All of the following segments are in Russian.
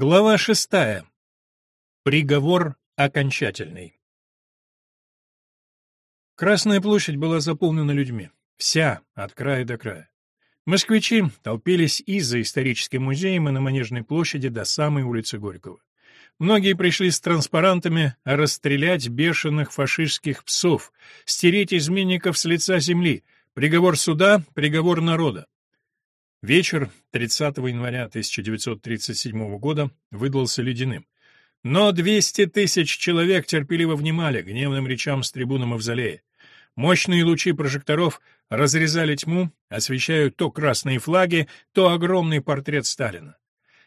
Глава шестая. Приговор окончательный. Красная площадь была заполнена людьми. Вся, от края до края. Москвичи толпились и за историческим музеем, и на Манежной площади до самой улицы Горького. Многие пришли с транспарантами расстрелять бешеных фашистских псов, стереть изменников с лица земли, приговор суда, приговор народа. Вечер 30 января 1937 года выдался ледяным. Но 200 тысяч человек терпеливо внимали гневным речам с трибуны Мавзолея. Мощные лучи прожекторов разрезали тьму, освещая то красные флаги, то огромный портрет Сталина.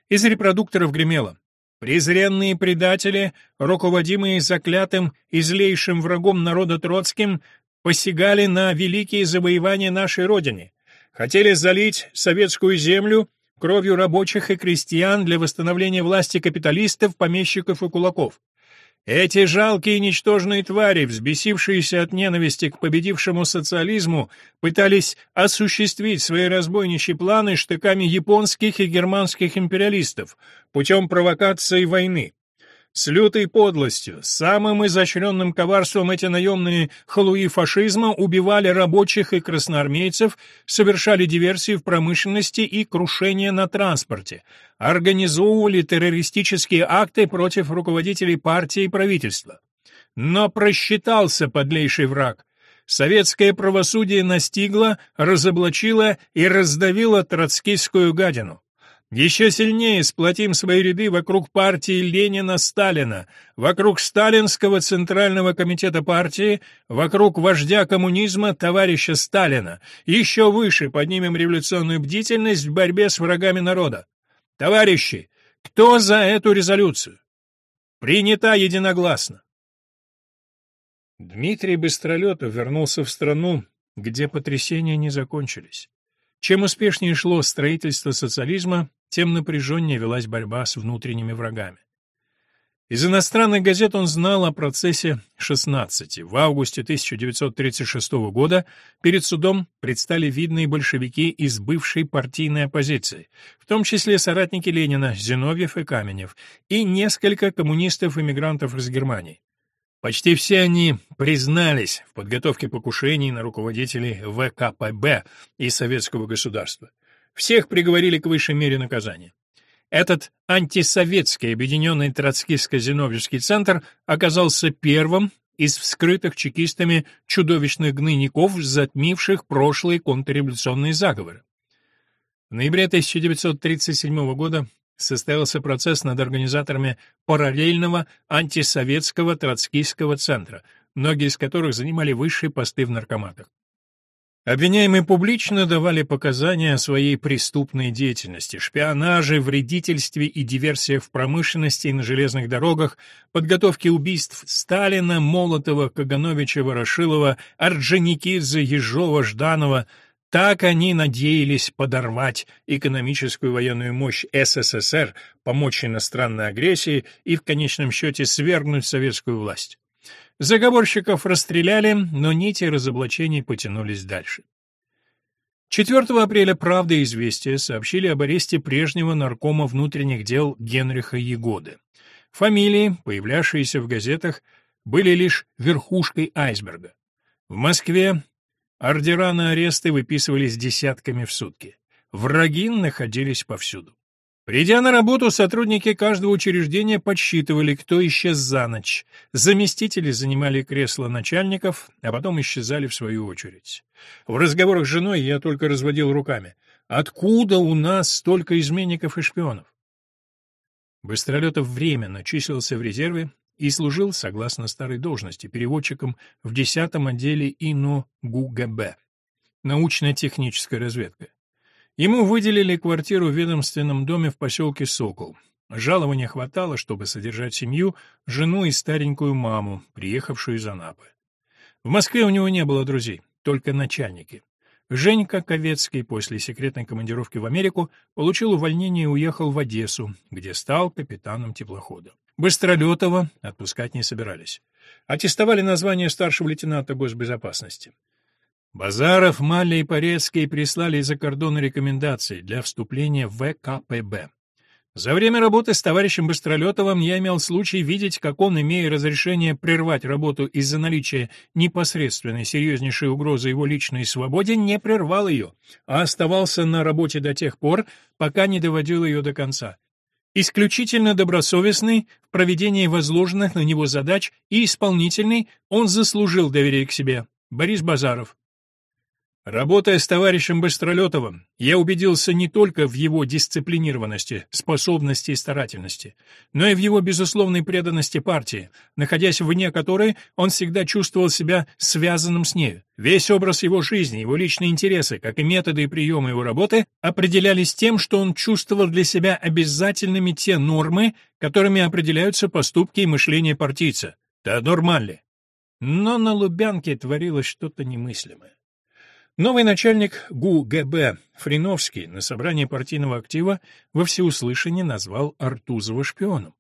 Из репродукторов гремело «Презренные предатели, руководимые заклятым и злейшим врагом народа Троцким, посягали на великие завоевания нашей Родины, хотели залить советскую землю кровью рабочих и крестьян для восстановления власти капиталистов, помещиков и кулаков. Эти жалкие ничтожные твари, взбесившиеся от ненависти к победившему социализму, пытались осуществить свои разбойничьи планы штыками японских и германских империалистов путем провокации войны. С лютой подлостью, самым изощренным коварством эти наемные халуи фашизма убивали рабочих и красноармейцев, совершали диверсии в промышленности и крушения на транспорте, организовывали террористические акты против руководителей партии и правительства. Но просчитался подлейший враг. Советское правосудие настигло, разоблачило и раздавило троцкистскую гадину. Еще сильнее сплотим свои ряды вокруг партии Ленина-Сталина, вокруг Сталинского Центрального комитета партии, вокруг вождя коммунизма товарища Сталина. Еще выше поднимем революционную бдительность в борьбе с врагами народа. Товарищи, кто за эту резолюцию? Принята единогласно. Дмитрий Быстролетов вернулся в страну, где потрясения не закончились. Чем успешнее шло строительство социализма, тем напряженнее велась борьба с внутренними врагами. Из иностранных газет он знал о процессе 16. В августе 1936 года перед судом предстали видные большевики из бывшей партийной оппозиции, в том числе соратники Ленина Зиновьев и Каменев, и несколько коммунистов-эмигрантов из Германии. Почти все они признались в подготовке покушений на руководителей ВКПБ и советского государства. Всех приговорили к высшей мере наказания. Этот антисоветский объединенный троцкистско-зиновьевский центр оказался первым из вскрытых чекистами чудовищных гнойников, затмивших прошлые контрреволюционные заговоры. В ноябре 1937 года состоялся процесс над организаторами параллельного антисоветского троцкистского центра, многие из которых занимали высшие посты в наркоматах. Обвиняемые публично давали показания о своей преступной деятельности, шпионаже, вредительстве и диверсиях в промышленности и на железных дорогах, подготовке убийств Сталина, Молотова, Кагановича, Ворошилова, Орджоникидзе, Ежова, Жданова. Так они надеялись подорвать экономическую военную мощь СССР, помочь иностранной агрессии и в конечном счете свергнуть советскую власть. Заговорщиков расстреляли, но нити разоблачений потянулись дальше. 4 апреля «Правда» и «Известия» сообщили об аресте прежнего наркома внутренних дел Генриха Егоды. Фамилии, появлявшиеся в газетах, были лишь верхушкой айсберга. В Москве ордера на аресты выписывались десятками в сутки. Враги находились повсюду. Придя на работу, сотрудники каждого учреждения подсчитывали, кто исчез за ночь. Заместители занимали кресла начальников, а потом исчезали в свою очередь. В разговорах с женой я только разводил руками. Откуда у нас столько изменников и шпионов? Быстролетов временно числился в резерве и служил, согласно старой должности, переводчиком в 10-м отделе ИНО ГУГБ. Научно-техническая разведка. Ему выделили квартиру в ведомственном доме в поселке Сокол. Жалования хватало, чтобы содержать семью, жену и старенькую маму, приехавшую из Анапы. В Москве у него не было друзей, только начальники. Женька Ковецкий после секретной командировки в Америку получил увольнение и уехал в Одессу, где стал капитаном теплохода. Быстролетова отпускать не собирались. Аттестовали название старшего лейтенанта госбезопасности. Базаров, Малли и Порецкий прислали из-за кордона рекомендации для вступления в ВКПБ. За время работы с товарищем Быстролетовым я имел случай видеть, как он, имея разрешение прервать работу из-за наличия непосредственной серьезнейшей угрозы его личной свободе, не прервал ее, а оставался на работе до тех пор, пока не доводил ее до конца. Исключительно добросовестный в проведении возложенных на него задач и исполнительный, он заслужил доверие к себе. Борис Базаров. Работая с товарищем Быстролетовым, я убедился не только в его дисциплинированности, способности и старательности, но и в его безусловной преданности партии, находясь вне которой он всегда чувствовал себя связанным с нею. Весь образ его жизни, его личные интересы, как и методы и приемы его работы, определялись тем, что он чувствовал для себя обязательными те нормы, которыми определяются поступки и мышление партийца. Теодор Малли. Но на Лубянке творилось что-то немыслимое. Новый начальник ГУ ГБ Фриновский на собрании партийного актива во всеуслышание назвал Артузова шпионом.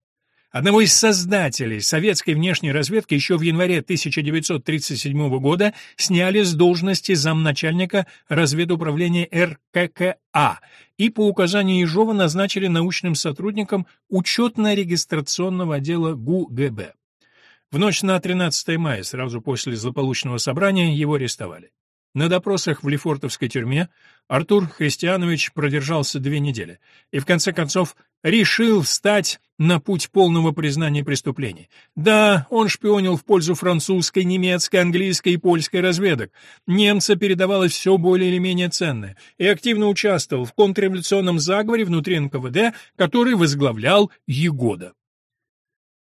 Одного из создателей советской внешней разведки еще в январе 1937 года сняли с должности замначальника разведуправления РККА и по указанию Ежова назначили научным сотрудником учетно-регистрационного отдела ГУ ГБ. В ночь на 13 мая, сразу после злополучного собрания, его арестовали. На допросах в Лефортовской тюрьме Артур Христианович продержался две недели и, в конце концов, решил встать на путь полного признания преступлений. Да, он шпионил в пользу французской, немецкой, английской и польской разведок. Немца передавалось все более или менее ценное и активно участвовал в контрреволюционном заговоре внутри НКВД, который возглавлял Егода.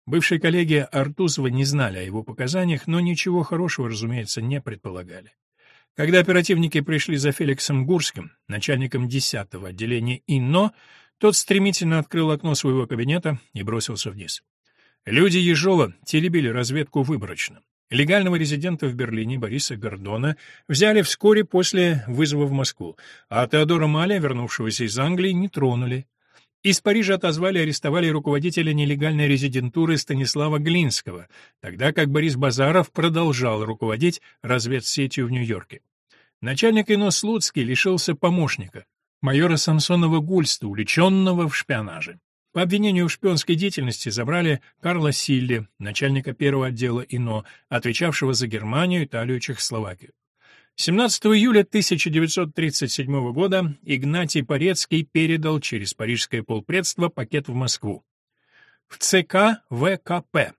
Бывшие коллеги Артузова не знали о его показаниях, но ничего хорошего, разумеется, не предполагали. Когда оперативники пришли за Феликсом Гурским, начальником 10-го отделения ИНО, тот стремительно открыл окно своего кабинета и бросился вниз. Люди Ежова теребили разведку выборочно. Легального резидента в Берлине Бориса Гордона взяли вскоре после вызова в Москву, а Теодора Маля, вернувшегося из Англии, не тронули. Из Парижа отозвали и арестовали руководителя нелегальной резидентуры Станислава Глинского, тогда как Борис Базаров продолжал руководить разведсетью в Нью-Йорке. Начальник ИНО Слуцкий лишился помощника, майора Самсонова Гульста, увлеченного в шпионаже. По обвинению в шпионской деятельности забрали Карла Силли, начальника первого отдела ИНО, отвечавшего за Германию, Италию Чехословакию. 17 июля 1937 года Игнатий Порецкий передал через парижское полпредство пакет в Москву. В ЦК ВКП.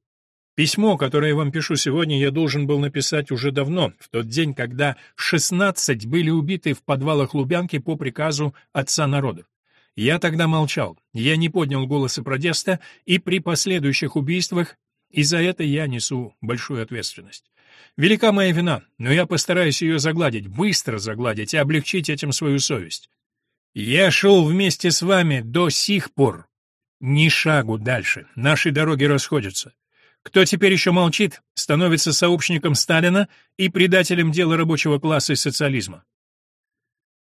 Письмо, которое я вам пишу сегодня, я должен был написать уже давно, в тот день, когда 16 были убиты в подвалах Лубянки по приказу отца народов. Я тогда молчал, я не поднял голоса протеста, и при последующих убийствах и за это я несу большую ответственность. Велика моя вина, но я постараюсь ее загладить, быстро загладить и облегчить этим свою совесть. Я шел вместе с вами до сих пор. Ни шагу дальше, наши дороги расходятся. Кто теперь еще молчит, становится сообщником Сталина и предателем дела рабочего класса и социализма.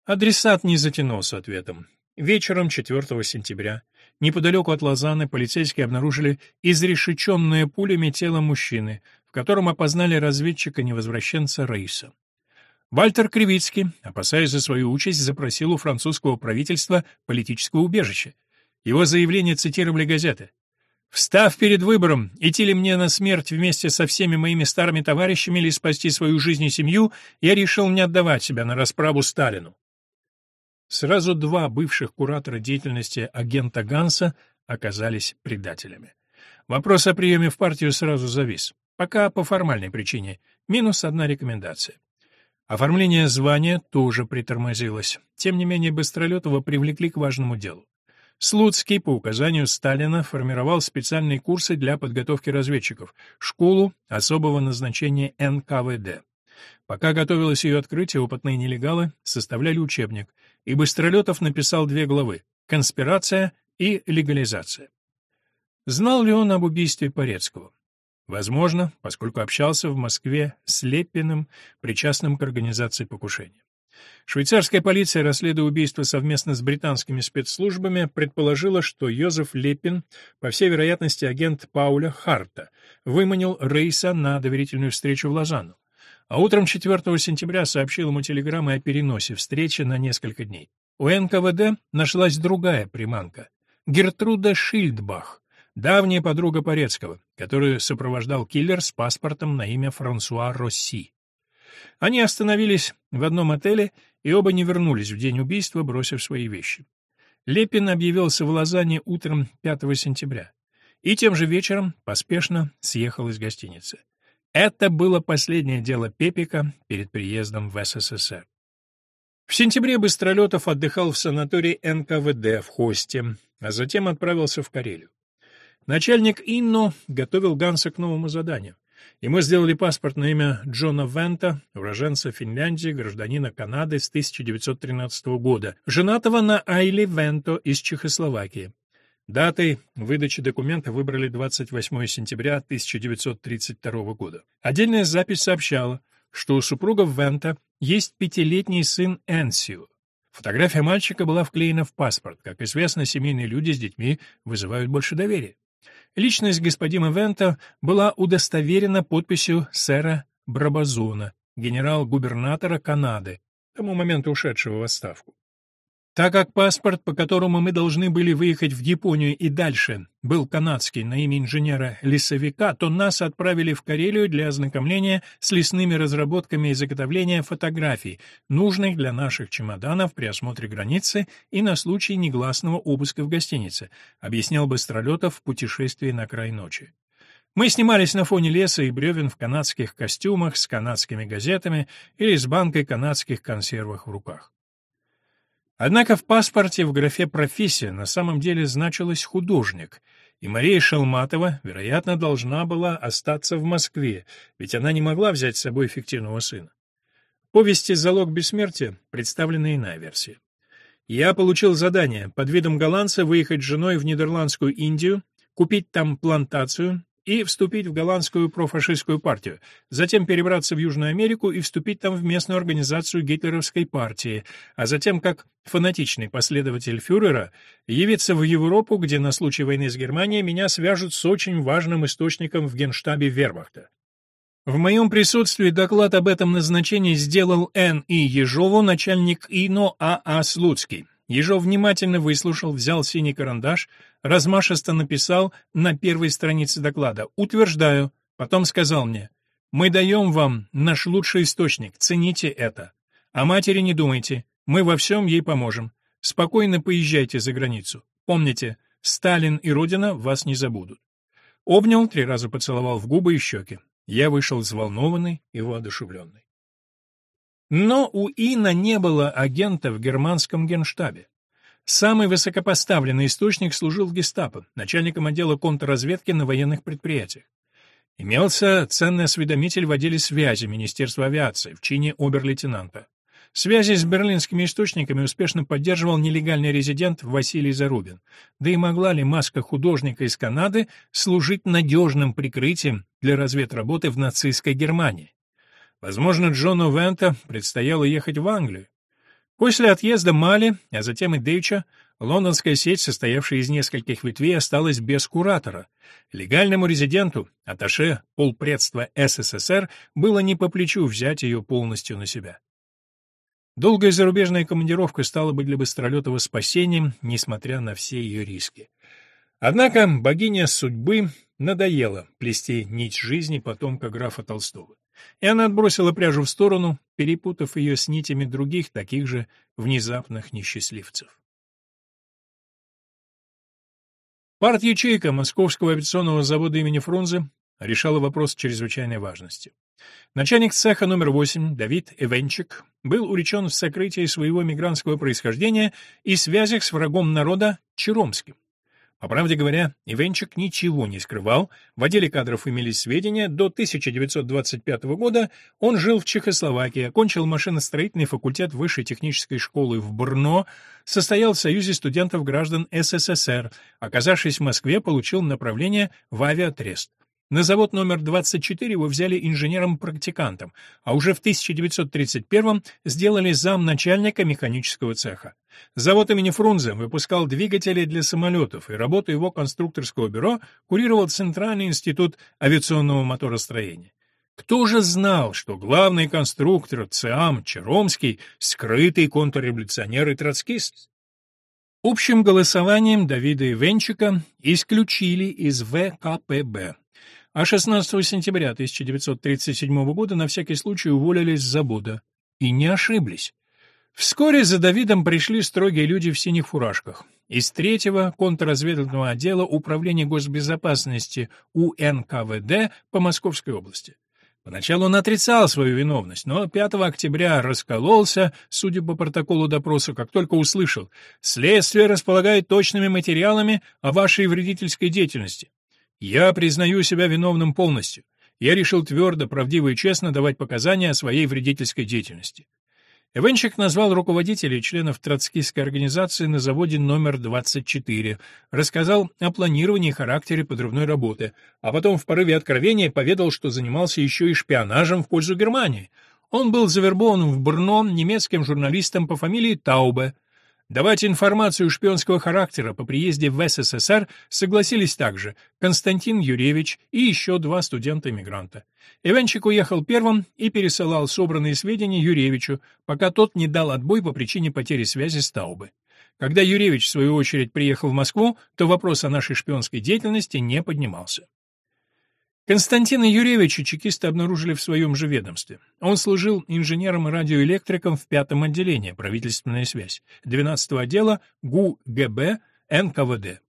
Адресат не затянулся ответом. Вечером 4 сентября неподалеку от Лозанны полицейские обнаружили изрешеченное пулями тело мужчины, котором опознали разведчика-невозвращенца Рейса. Вальтер Кривицкий, опасаясь за свою участь, запросил у французского правительства политического убежища. Его заявление цитировали газеты. «Встав перед выбором, идти ли мне на смерть вместе со всеми моими старыми товарищами или спасти свою жизнь и семью, я решил не отдавать себя на расправу Сталину». Сразу два бывших куратора деятельности агента Ганса оказались предателями. Вопрос о приеме в партию сразу завис. Пока по формальной причине. Минус одна рекомендация. Оформление звания тоже притормозилось. Тем не менее, Быстролетова привлекли к важному делу. Слуцкий по указанию Сталина формировал специальные курсы для подготовки разведчиков, школу особого назначения НКВД. Пока готовилось ее открытие, опытные нелегалы составляли учебник, и Быстролетов написал две главы «Конспирация» и «Легализация». Знал ли он об убийстве Порецкого? Возможно, поскольку общался в Москве с Лепиным, причастным к организации покушения. Швейцарская полиция, расследуя убийство совместно с британскими спецслужбами, предположила, что Йозеф Лепин, по всей вероятности агент Пауля Харта, выманил Рейса на доверительную встречу в Лозанну. А утром 4 сентября сообщил ему телеграммой о переносе встречи на несколько дней. У НКВД нашлась другая приманка. Гертруда Шильдбах, давняя подруга Порецкого, которую сопровождал киллер с паспортом на имя Франсуа Росси. Они остановились в одном отеле и оба не вернулись в день убийства, бросив свои вещи. Лепин объявился в Лозанне утром 5 сентября и тем же вечером поспешно съехал из гостиницы. Это было последнее дело Пепика перед приездом в СССР. В сентябре Быстролетов отдыхал в санатории НКВД в Хосте, а затем отправился в Карелию. Начальник Инно готовил Ганса к новому заданию. Ему сделали паспорт на имя Джона Вента, уроженца Финляндии, гражданина Канады с 1913 года, женатого на Айли Венто из Чехословакии. Датой выдачи документа выбрали 28 сентября 1932 года. Отдельная запись сообщала, что у супругов Вента есть пятилетний сын Энсио. Фотография мальчика была вклеена в паспорт. Как известно, семейные люди с детьми вызывают больше доверия. Личность господина Вента была удостоверена подписью сэра Брабазона, генерал-губернатора Канады, к тому моменту ушедшего в отставку. Так как паспорт, по которому мы должны были выехать в Японию и дальше, был канадский на имя инженера-лесовика, то нас отправили в Карелию для ознакомления с лесными разработками и заготовления фотографий, нужных для наших чемоданов при осмотре границы и на случай негласного обыска в гостинице, объяснял Быстролетов в путешествии на край ночи. Мы снимались на фоне леса и бревен в канадских костюмах с канадскими газетами или с банкой канадских консервов в руках. Однако в паспорте в графе «профессия» на самом деле значилось «художник», и Мария Шалматова, вероятно, должна была остаться в Москве, ведь она не могла взять с собой фиктивного сына. В повести «Залог бессмертия» представлена иная версия. Я получил задание под видом голландца выехать с женой в Нидерландскую Индию, купить там плантацию, и вступить в голландскую профашистскую партию, затем перебраться в Южную Америку и вступить там в местную организацию гитлеровской партии, а затем, как фанатичный последователь фюрера, явиться в Европу, где на случай войны с Германией меня свяжут с очень важным источником в генштабе Вермахта. В моем присутствии доклад об этом назначении сделал Н. И. Ежову, начальник ИНО А.А. А Слуцкий. Ежов внимательно выслушал, взял синий карандаш, размашисто написал на первой странице доклада «Утверждаю», потом сказал мне «Мы даем вам наш лучший источник, цените это. О матери не думайте, мы во всем ей поможем. Спокойно поезжайте за границу. Помните, Сталин и Родина вас не забудут». Обнял, три раза поцеловал в губы и щеки. Я вышел взволнованный и воодушевленный. Но у Ина не было агента в германском генштабе. Самый высокопоставленный источник служил в гестапо, начальником отдела контрразведки на военных предприятиях. Имелся ценный осведомитель в отделе связи Министерства авиации в чине обер-лейтенанта. Связи с берлинскими источниками успешно поддерживал нелегальный резидент Василий Зарубин. Да и могла ли маска художника из Канады служить надежным прикрытием для разведработы в нацистской Германии? Возможно, Джону Вента предстояло ехать в Англию. После отъезда Мали, а затем и Дейча, лондонская сеть, состоявшая из нескольких ветвей, осталась без куратора. Легальному резиденту, аташе полпредства СССР, было не по плечу взять ее полностью на себя. Долгая зарубежная командировка стала бы для Быстролетова спасением, несмотря на все ее риски. Однако богиня судьбы надоела плести нить жизни потомка графа Толстого и она отбросила пряжу в сторону, перепутав ее с нитями других, таких же внезапных несчастливцев. Парт-ячейка Московского авиационного завода имени Фрунзе решала вопрос чрезвычайной важности. Начальник цеха номер 8 Давид Эвенчик был увлечен в сокрытии своего мигрантского происхождения и связях с врагом народа Черомским. По правде говоря, Ивенчик ничего не скрывал, в отделе кадров имелись сведения, до 1925 года он жил в Чехословакии, окончил машиностроительный факультет Высшей технической школы в Брно, состоял в Союзе студентов граждан СССР, оказавшись в Москве, получил направление в авиатрест. На завод номер 24 его взяли инженером-практикантом, а уже в 1931 сделали замначальника механического цеха. Завод имени Фрунзе выпускал двигатели для самолетов, и работу его конструкторского бюро курировал Центральный институт авиационного моторостроения. Кто же знал, что главный конструктор ЦИАМ Черомский — скрытый контрреволюционер и троцкист? Общим голосованием Давида Ивенчика исключили из ВКПБ. А 16 сентября 1937 года на всякий случай уволились с завода. И не ошиблись. Вскоре за Давидом пришли строгие люди в синих фуражках. Из третьего контрразведывательного отдела Управления госбезопасности УНКВД по Московской области. Поначалу он отрицал свою виновность, но 5 октября раскололся, судя по протоколу допроса, как только услышал «Следствие располагает точными материалами о вашей вредительской деятельности. Я признаю себя виновным полностью. Я решил твердо, правдиво и честно давать показания о своей вредительской деятельности. Эвенчик назвал руководителей членов троцкистской организации на заводе номер 24, рассказал о планировании и характере подрывной работы, а потом в порыве откровения поведал, что занимался еще и шпионажем в пользу Германии. Он был завербован в Брно немецким журналистом по фамилии Таубе, Давать информацию шпионского характера по приезде в СССР согласились также Константин Юрьевич и еще два студента-иммигранта. Иванчик уехал первым и пересылал собранные сведения Юрьевичу, пока тот не дал отбой по причине потери связи с Таубы. Когда Юрьевич, в свою очередь, приехал в Москву, то вопрос о нашей шпионской деятельности не поднимался. Константина Юрьевича чекисты обнаружили в своем же ведомстве. Он служил инженером-радиоэлектриком в пятом отделении «Правительственная связь» 12-го отдела ГУ ГБ НКВД.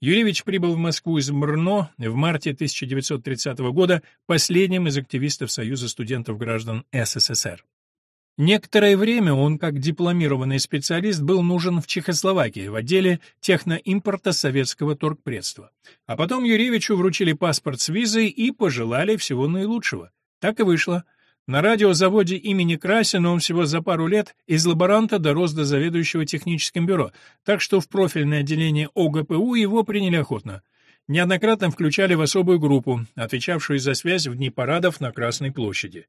Юрьевич прибыл в Москву из Мрно в марте 1930 года последним из активистов Союза студентов-граждан СССР. Некоторое время он, как дипломированный специалист, был нужен в Чехословакии в отделе техноимпорта советского торгпредства. А потом Юрьевичу вручили паспорт с визой и пожелали всего наилучшего. Так и вышло. На радиозаводе имени Красина он всего за пару лет из лаборанта дорос до заведующего техническим бюро, так что в профильное отделение ОГПУ его приняли охотно. Неоднократно включали в особую группу, отвечавшую за связь в дни парадов на Красной площади.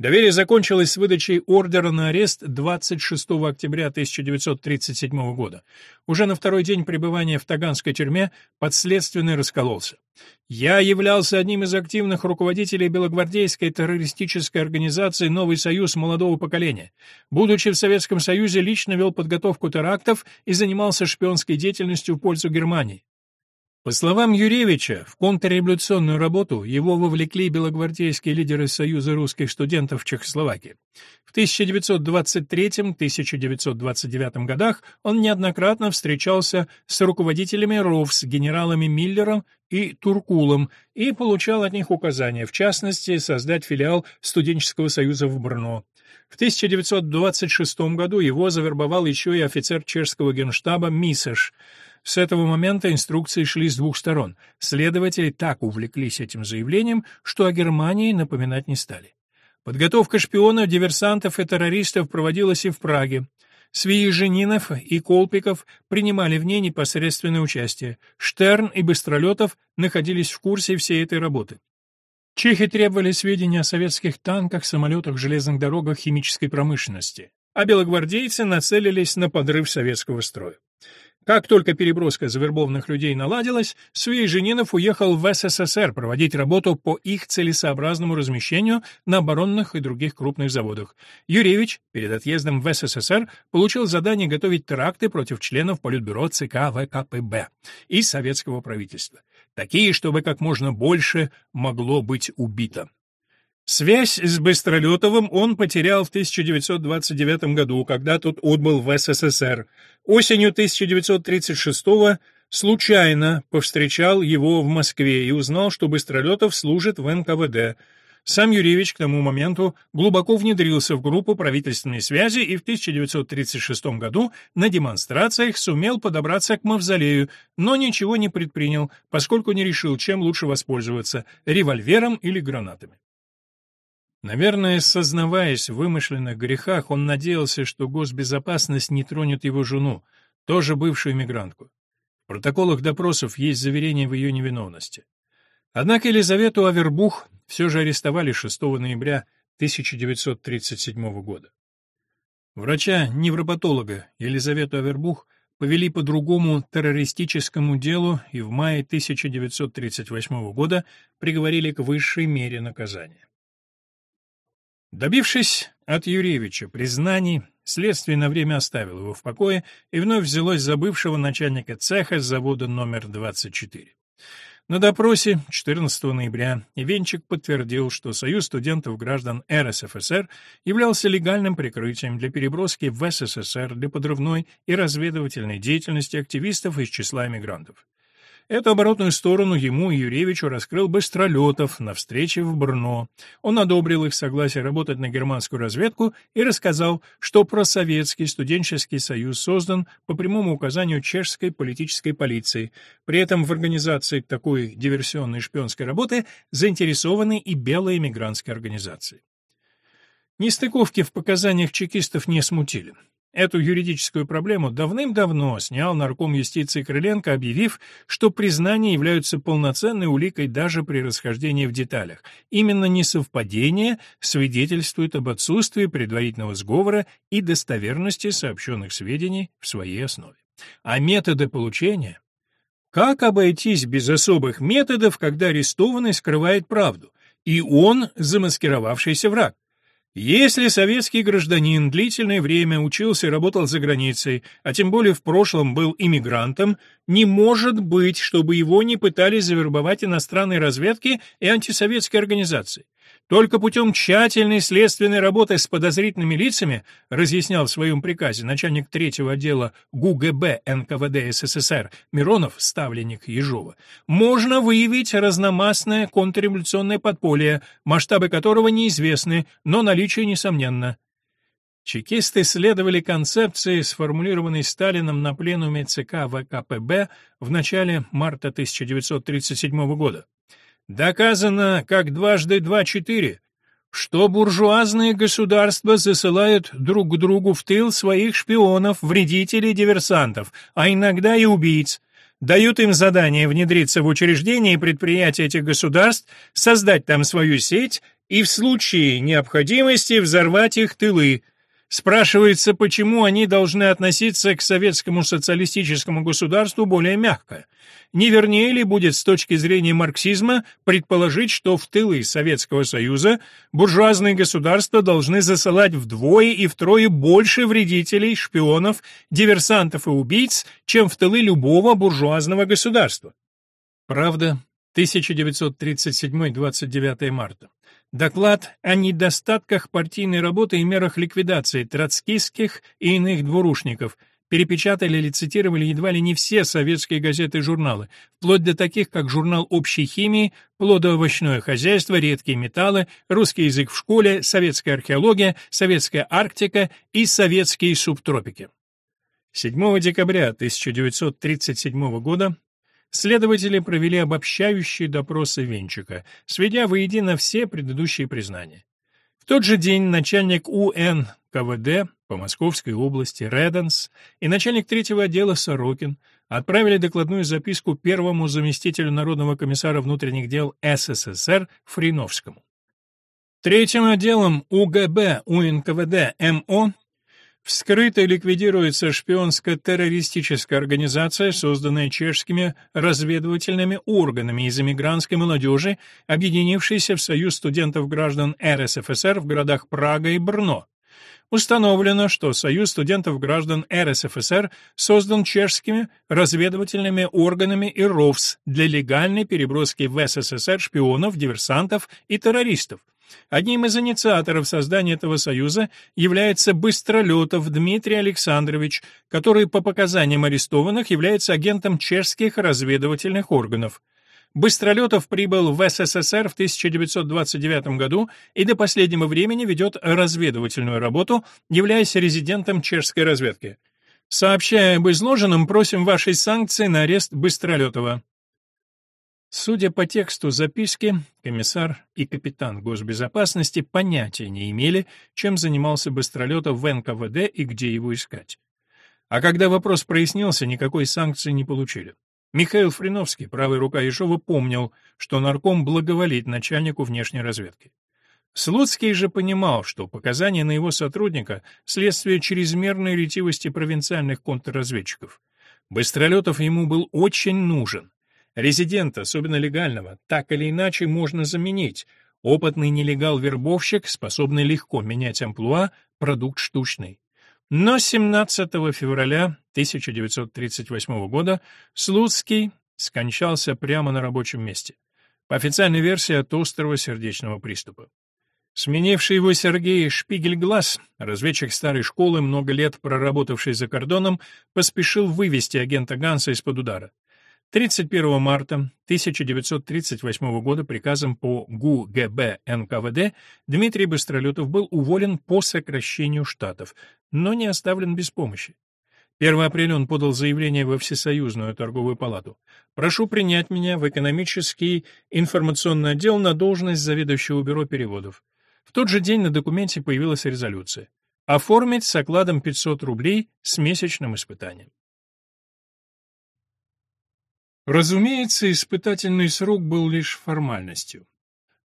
Доверие закончилось с выдачей ордера на арест 26 октября 1937 года. Уже на второй день пребывания в Таганской тюрьме подследственный раскололся. Я являлся одним из активных руководителей белогвардейской террористической организации «Новый союз молодого поколения». Будучи в Советском Союзе, лично вел подготовку терактов и занимался шпионской деятельностью в пользу Германии. По словам Юревича, в контрреволюционную работу его вовлекли белогвардейские лидеры Союза русских студентов Чехословакии. В 1923-1929 годах он неоднократно встречался с руководителями РОВС, генералами Миллером и Туркулом, и получал от них указания, в частности, создать филиал студенческого союза в Брно. В 1926 году его завербовал еще и офицер чешского генштаба Мисеш – с этого момента инструкции шли с двух сторон. Следователи так увлеклись этим заявлением, что о Германии напоминать не стали. Подготовка шпионов, диверсантов и террористов проводилась и в Праге. Свиеженинов и Колпиков принимали в ней непосредственное участие. Штерн и Быстролетов находились в курсе всей этой работы. Чехи требовали сведения о советских танках, самолетах, железных дорогах, химической промышленности, а белогвардейцы нацелились на подрыв советского строя. Как только переброска завербованных людей наладилась, Суей-Женинов уехал в СССР проводить работу по их целесообразному размещению на оборонных и других крупных заводах. Юрьевич перед отъездом в СССР получил задание готовить теракты против членов Политбюро ЦК ВКПБ и советского правительства. Такие, чтобы как можно больше могло быть убито. Связь с Быстролетовым он потерял в 1929 году, когда тот отбыл в СССР. Осенью 1936 случайно повстречал его в Москве и узнал, что Быстролетов служит в НКВД. Сам Юрьевич к тому моменту глубоко внедрился в группу правительственной связи и в 1936 году на демонстрациях сумел подобраться к мавзолею, но ничего не предпринял, поскольку не решил, чем лучше воспользоваться – револьвером или гранатами. Наверное, сознаваясь в вымышленных грехах, он надеялся, что госбезопасность не тронет его жену, тоже бывшую мигрантку. В протоколах допросов есть заверение в ее невиновности. Однако Елизавету Авербух все же арестовали 6 ноября 1937 года. Врача-невропатолога Елизавету Авербух повели по другому террористическому делу и в мае 1938 года приговорили к высшей мере наказания. Добившись от Юрьевича признаний, следствие на время оставило его в покое и вновь взялось за бывшего начальника цеха завода номер 24. На допросе 14 ноября Ивенчик подтвердил, что Союз студентов граждан РСФСР являлся легальным прикрытием для переброски в СССР для подрывной и разведывательной деятельности активистов из числа эмигрантов. Эту оборотную сторону ему и Юревичу раскрыл Быстролетов на встрече в Брно. Он одобрил их согласие работать на германскую разведку и рассказал, что просоветский студенческий союз создан по прямому указанию чешской политической полиции. При этом в организации такой диверсионной шпионской работы заинтересованы и белые эмигрантские организации. Нестыковки в показаниях чекистов не смутили. Эту юридическую проблему давным-давно снял нарком юстиции Крыленко, объявив, что признания являются полноценной уликой даже при расхождении в деталях. Именно несовпадение свидетельствует об отсутствии предварительного сговора и достоверности сообщенных сведений в своей основе. А методы получения? Как обойтись без особых методов, когда арестованный скрывает правду, и он замаскировавшийся враг? Если советский гражданин длительное время учился и работал за границей, а тем более в прошлом был иммигрантом, не может быть, чтобы его не пытались завербовать иностранные разведки и антисоветские организации. Только путем тщательной следственной работы с подозрительными лицами, разъяснял в своем приказе начальник третьего отдела ГУГБ НКВД СССР Миронов, ставленник Ежова, можно выявить разномастное контрреволюционное подполье, масштабы которого неизвестны, но наличие несомненно. Чекисты следовали концепции, сформулированной Сталином на пленуме ЦК ВКПБ в начале марта 1937 года. Доказано, как дважды два — четыре, что буржуазные государства засылают друг к другу в тыл своих шпионов, вредителей, диверсантов, а иногда и убийц, дают им задание внедриться в учреждения и предприятия этих государств, создать там свою сеть и в случае необходимости взорвать их тылы. Спрашивается, почему они должны относиться к советскому социалистическому государству более мягко. Не вернее ли будет с точки зрения марксизма предположить, что в тылы Советского Союза буржуазные государства должны засылать вдвое и втрое больше вредителей, шпионов, диверсантов и убийц, чем в тылы любого буржуазного государства? Правда, 1937-29 марта. Доклад о недостатках партийной работы и мерах ликвидации троцкистских и иных двурушников перепечатали или цитировали едва ли не все советские газеты и журналы, вплоть до таких, как журнал общей химии, плодоовощное хозяйство, редкие металлы, русский язык в школе, советская археология, советская Арктика и советские субтропики. 7 декабря 1937 года Следователи провели обобщающие допросы Венчика, сведя воедино все предыдущие признания. В тот же день начальник УН КВД по Московской области Реденс и начальник третьего отдела Сорокин отправили докладную записку первому заместителю Народного комиссара внутренних дел СССР Фриновскому. Третьим отделом УГБ УНКВД МО Вскрыто ликвидируется шпионско-террористическая организация, созданная чешскими разведывательными органами из эмигрантской молодежи, объединившейся в Союз студентов-граждан РСФСР в городах Прага и Брно. Установлено, что Союз студентов-граждан РСФСР создан чешскими разведывательными органами и РОВС для легальной переброски в СССР шпионов, диверсантов и террористов. Одним из инициаторов создания этого союза является Быстролетов Дмитрий Александрович, который по показаниям арестованных является агентом чешских разведывательных органов. Быстролетов прибыл в СССР в 1929 году и до последнего времени ведет разведывательную работу, являясь резидентом чешской разведки. Сообщая об изложенном, просим вашей санкции на арест Быстролетова. Судя по тексту записки, комиссар и капитан госбезопасности понятия не имели, чем занимался Быстролетов в НКВД и где его искать. А когда вопрос прояснился, никакой санкции не получили. Михаил Фриновский, правая рука Ежова, помнил, что нарком благоволит начальнику внешней разведки. Слуцкий же понимал, что показания на его сотрудника — следствие чрезмерной ретивости провинциальных контрразведчиков. Быстролетов ему был очень нужен. Резидента, особенно легального, так или иначе можно заменить. Опытный нелегал-вербовщик, способный легко менять амплуа, продукт штучный. Но 17 февраля 1938 года Слуцкий скончался прямо на рабочем месте. По официальной версии от острого сердечного приступа. Сменивший его Сергей Шпигельглаз, разведчик старой школы, много лет проработавший за кордоном, поспешил вывести агента Ганса из-под удара. 31 марта 1938 года приказом по ГУ ГБ НКВД Дмитрий Быстролетов был уволен по сокращению штатов, но не оставлен без помощи. 1 апреля он подал заявление во Всесоюзную торговую палату. «Прошу принять меня в экономический информационный отдел на должность заведующего бюро переводов». В тот же день на документе появилась резолюция. Оформить с окладом 500 рублей с месячным испытанием. Разумеется, испытательный срок был лишь формальностью.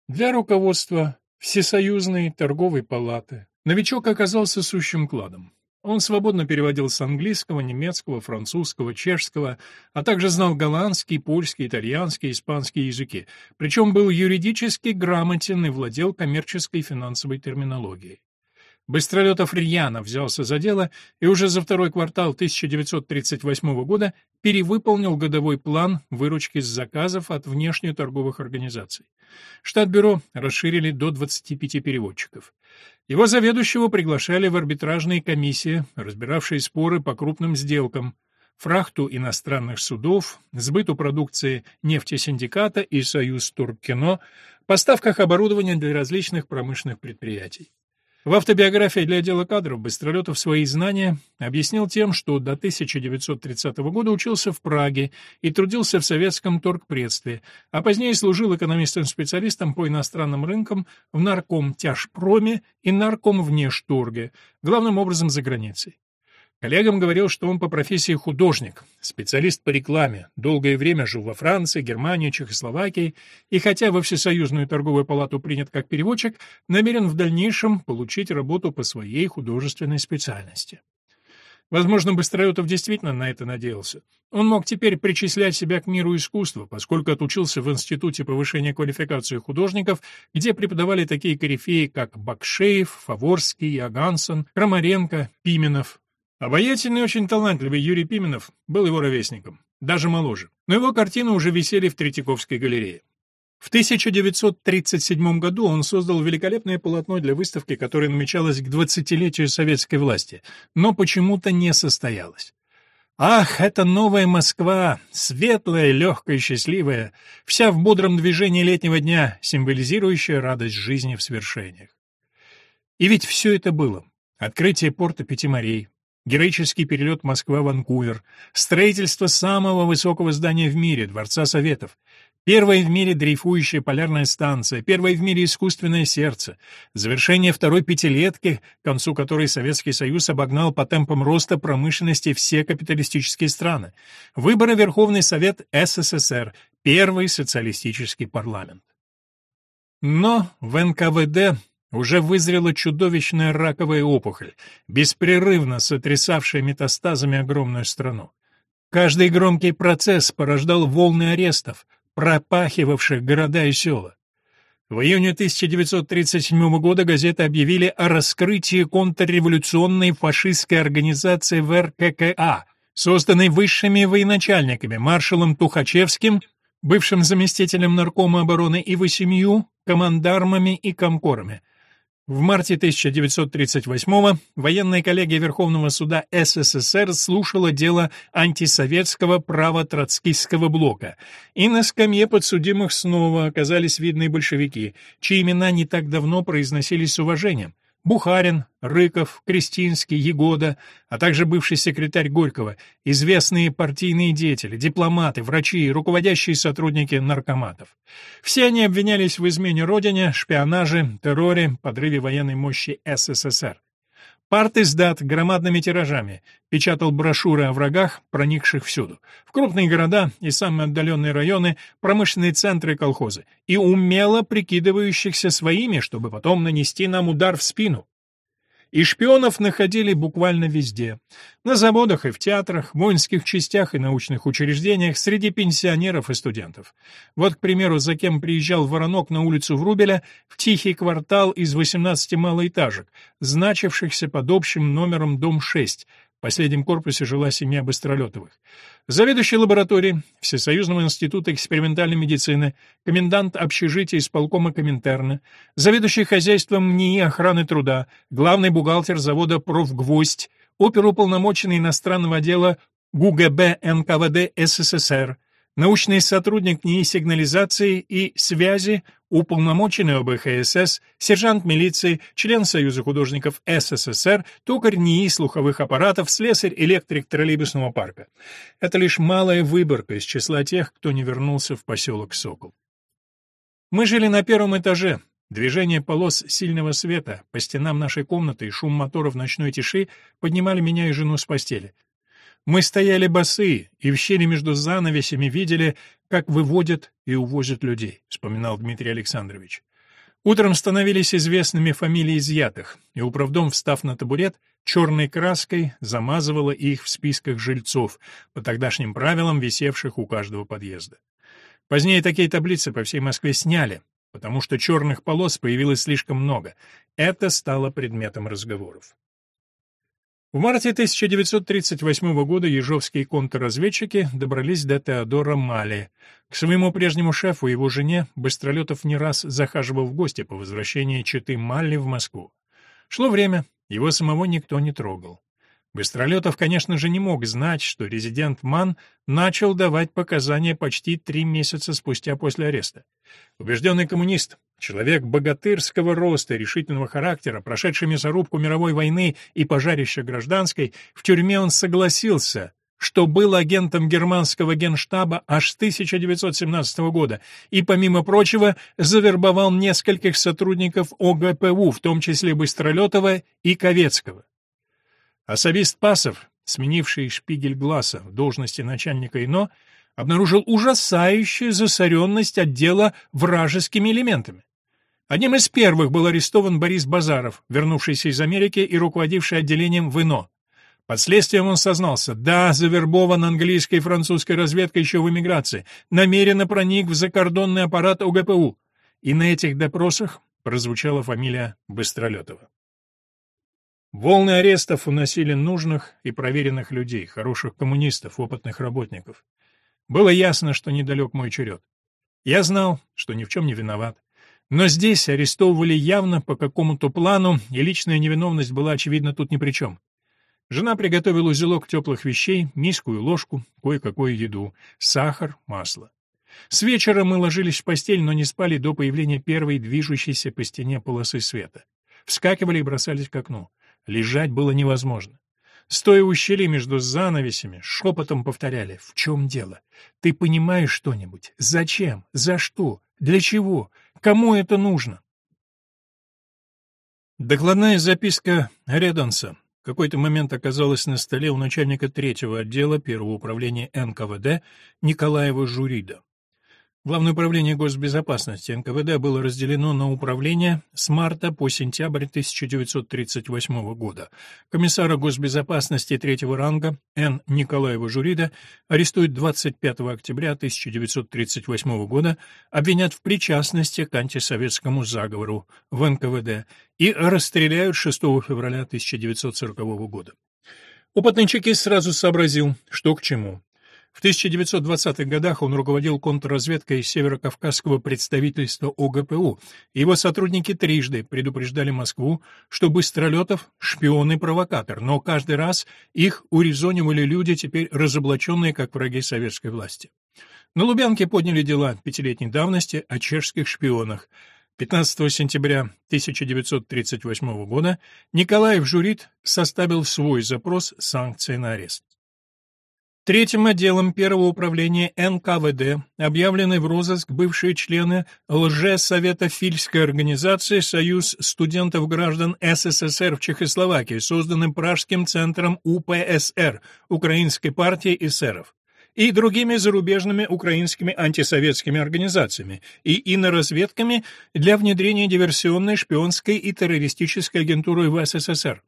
Для руководства Всесоюзной торговой палаты новичок оказался сущим кладом. Он свободно переводил с английского, немецкого, французского, чешского, а также знал голландский, польский, итальянский, испанский языки, причем был юридически грамотен и владел коммерческой и финансовой терминологией. Быстролетов рьяно взялся за дело и уже за второй квартал 1938 года перевыполнил годовой план выручки с заказов от внешнеторговых организаций. Штат бюро расширили до 25 переводчиков. Его заведующего приглашали в арбитражные комиссии, разбиравшие споры по крупным сделкам, фрахту иностранных судов, сбыту продукции нефтесиндиката и Союз Туркино, поставках оборудования для различных промышленных предприятий. В автобиографии для отдела кадров Быстролетов свои знания объяснил тем, что до 1930 года учился в Праге и трудился в советском торгпредстве, а позднее служил экономистом-специалистом по иностранным рынкам в нарком Тяжпроме и нарком Внешторге, главным образом за границей. Коллегам говорил, что он по профессии художник, специалист по рекламе, долгое время жил во Франции, Германии, Чехословакии, и хотя во Всесоюзную торговую палату принят как переводчик, намерен в дальнейшем получить работу по своей художественной специальности. Возможно, Быстролетов действительно на это надеялся. Он мог теперь причислять себя к миру искусства, поскольку отучился в Институте повышения квалификации художников, где преподавали такие корифеи, как Бакшеев, Фаворский, Яганссон, Крамаренко, Пименов, Обаятельный очень талантливый Юрий Пименов был его ровесником, даже моложе, но его картины уже висели в Третьяковской галерее. В 1937 году он создал великолепное полотно для выставки, которое намечалось к 20-летию советской власти, но почему-то не состоялось. Ах, это новая Москва, светлая, легкая, счастливая, вся в бодром движении летнего дня, символизирующая радость жизни в свершениях. И ведь все это было. Открытие порта Пяти Героический перелет Москва-Ванкувер, строительство самого высокого здания в мире, Дворца Советов, первая в мире дрейфующая полярная станция, первое в мире искусственное сердце, завершение второй пятилетки, к концу которой Советский Союз обогнал по темпам роста промышленности все капиталистические страны, выборы Верховный Совет СССР, первый социалистический парламент. Но в НКВД уже вызрела чудовищная раковая опухоль, беспрерывно сотрясавшая метастазами огромную страну. Каждый громкий процесс порождал волны арестов, пропахивавших города и села. В июне 1937 года газеты объявили о раскрытии контрреволюционной фашистской организации в РККА, созданной высшими военачальниками маршалом Тухачевским, бывшим заместителем наркома обороны и восемью командармами и комкорами – в марте 1938-го военная коллегия Верховного суда СССР слушала дело антисоветского право-троцкистского блока, и на скамье подсудимых снова оказались видные большевики, чьи имена не так давно произносились с уважением, Бухарин, Рыков, Крестинский, Егода, а также бывший секретарь Горького, известные партийные деятели, дипломаты, врачи и руководящие сотрудники наркоматов. Все они обвинялись в измене родине, шпионаже, терроре, подрыве военной мощи СССР. Партиздат громадными тиражами печатал брошюры о врагах, проникших всюду. В крупные города и самые отдаленные районы, промышленные центры и колхозы, и умело прикидывающихся своими, чтобы потом нанести нам удар в спину. И шпионов находили буквально везде. На заводах и в театрах, воинских частях и научных учреждениях, среди пенсионеров и студентов. Вот, к примеру, за кем приезжал Воронок на улицу Врубеля в тихий квартал из 18 малоэтажек, значившихся под общим номером дом 6, в последнем корпусе жила семья Быстролетовых. Заведующий лабораторией Всесоюзного института экспериментальной медицины, комендант общежития исполкома Коминтерна, заведующий хозяйством НИИ охраны труда, главный бухгалтер завода «Профгвоздь», оперуполномоченный иностранного отдела ГУГБ НКВД СССР, научный сотрудник НИИ сигнализации и связи, уполномоченный ОБХСС, сержант милиции, член Союза художников СССР, токарь НИИ слуховых аппаратов, слесарь, электрик троллейбусного парка. Это лишь малая выборка из числа тех, кто не вернулся в поселок Сокол. Мы жили на первом этаже. Движение полос сильного света по стенам нашей комнаты и шум моторов ночной тиши поднимали меня и жену с постели. Мы стояли босые и в щели между занавесями видели, как выводят и увозят людей, вспоминал Дмитрий Александрович. Утром становились известными фамилии изъятых, и управдом, встав на табурет, черной краской замазывала их в списках жильцов, по тогдашним правилам, висевших у каждого подъезда. Позднее такие таблицы по всей Москве сняли, потому что черных полос появилось слишком много. Это стало предметом разговоров. В марте 1938 года ежовские контрразведчики добрались до Теодора Мали. К своему прежнему шефу и его жене Быстролетов не раз захаживал в гости по возвращении Читы Мали в Москву. Шло время, его самого никто не трогал. Быстролетов, конечно же, не мог знать, что резидент Ман начал давать показания почти три месяца спустя после ареста. Убежденный коммунист, Человек богатырского роста решительного характера, прошедший мясорубку мировой войны и пожарище гражданской, в тюрьме он согласился, что был агентом германского генштаба аж с 1917 года и, помимо прочего, завербовал нескольких сотрудников ОГПУ, в том числе Быстролетова и Ковецкого. Особист Пасов, сменивший Шпигель Гласса в должности начальника ИНО, обнаружил ужасающую засоренность отдела вражескими элементами. Одним из первых был арестован Борис Базаров, вернувшийся из Америки и руководивший отделением ВНО. Под следствием он сознался, да, завербован английской и французской разведкой еще в эмиграции, намеренно проник в закордонный аппарат ОГПУ. И на этих допросах прозвучала фамилия Быстролетова. Волны арестов уносили нужных и проверенных людей, хороших коммунистов, опытных работников. Было ясно, что недалек мой черед. Я знал, что ни в чем не виноват. Но здесь арестовывали явно по какому-то плану, и личная невиновность была, очевидно, тут ни при чем. Жена приготовила узелок теплых вещей, миску и ложку, кое-какую еду, сахар, масло. С вечера мы ложились в постель, но не спали до появления первой движущейся по стене полосы света. Вскакивали и бросались к окну. Лежать было невозможно. Стоя у щели между занавесями, шепотом повторяли «В чем дело? Ты понимаешь что-нибудь? Зачем? За что? Для чего? Кому это нужно?» Докладная записка Редонса в какой-то момент оказалась на столе у начальника третьего отдела первого управления НКВД Николаева Журида. Главное управление госбезопасности НКВД было разделено на управления с марта по сентябрь 1938 года. Комиссара госбезопасности третьего ранга Н. Николаева Журида арестуют 25 октября 1938 года, обвинят в причастности к антисоветскому заговору в НКВД и расстреляют 6 февраля 1940 года. Опытный чекист сразу сообразил, что к чему. В 1920-х годах он руководил контрразведкой северокавказского представительства ОГПУ. Его сотрудники трижды предупреждали Москву, что Быстролетов — шпион и провокатор, но каждый раз их урезонивали люди, теперь разоблаченные как враги советской власти. На Лубянке подняли дела пятилетней давности о чешских шпионах. 15 сентября 1938 года Николаев Журит составил свой запрос санкции на арест. Третьим отделом первого управления НКВД объявлены в розыск бывшие члены лже-совета Фильской организации «Союз студентов-граждан СССР в Чехословакии», созданным Пражским центром УПСР, Украинской партии эсеров, и другими зарубежными украинскими антисоветскими организациями и иноразведками для внедрения диверсионной, шпионской и террористической агентуры в СССР.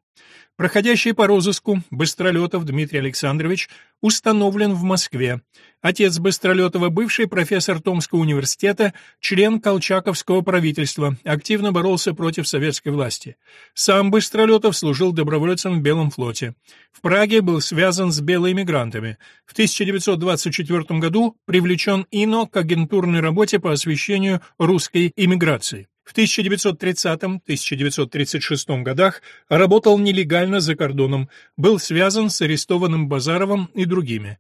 Проходящий по розыску Быстролетов Дмитрий Александрович установлен в Москве. Отец Быстролетова – бывший профессор Томского университета, член Колчаковского правительства, активно боролся против советской власти. Сам Быстролетов служил добровольцем в Белом флоте. В Праге был связан с белоэмигрантами. В 1924 году привлечен ИНО к агентурной работе по освещению русской иммиграции. В 1930-1936 годах работал нелегально за кордоном, был связан с арестованным Базаровым и другими.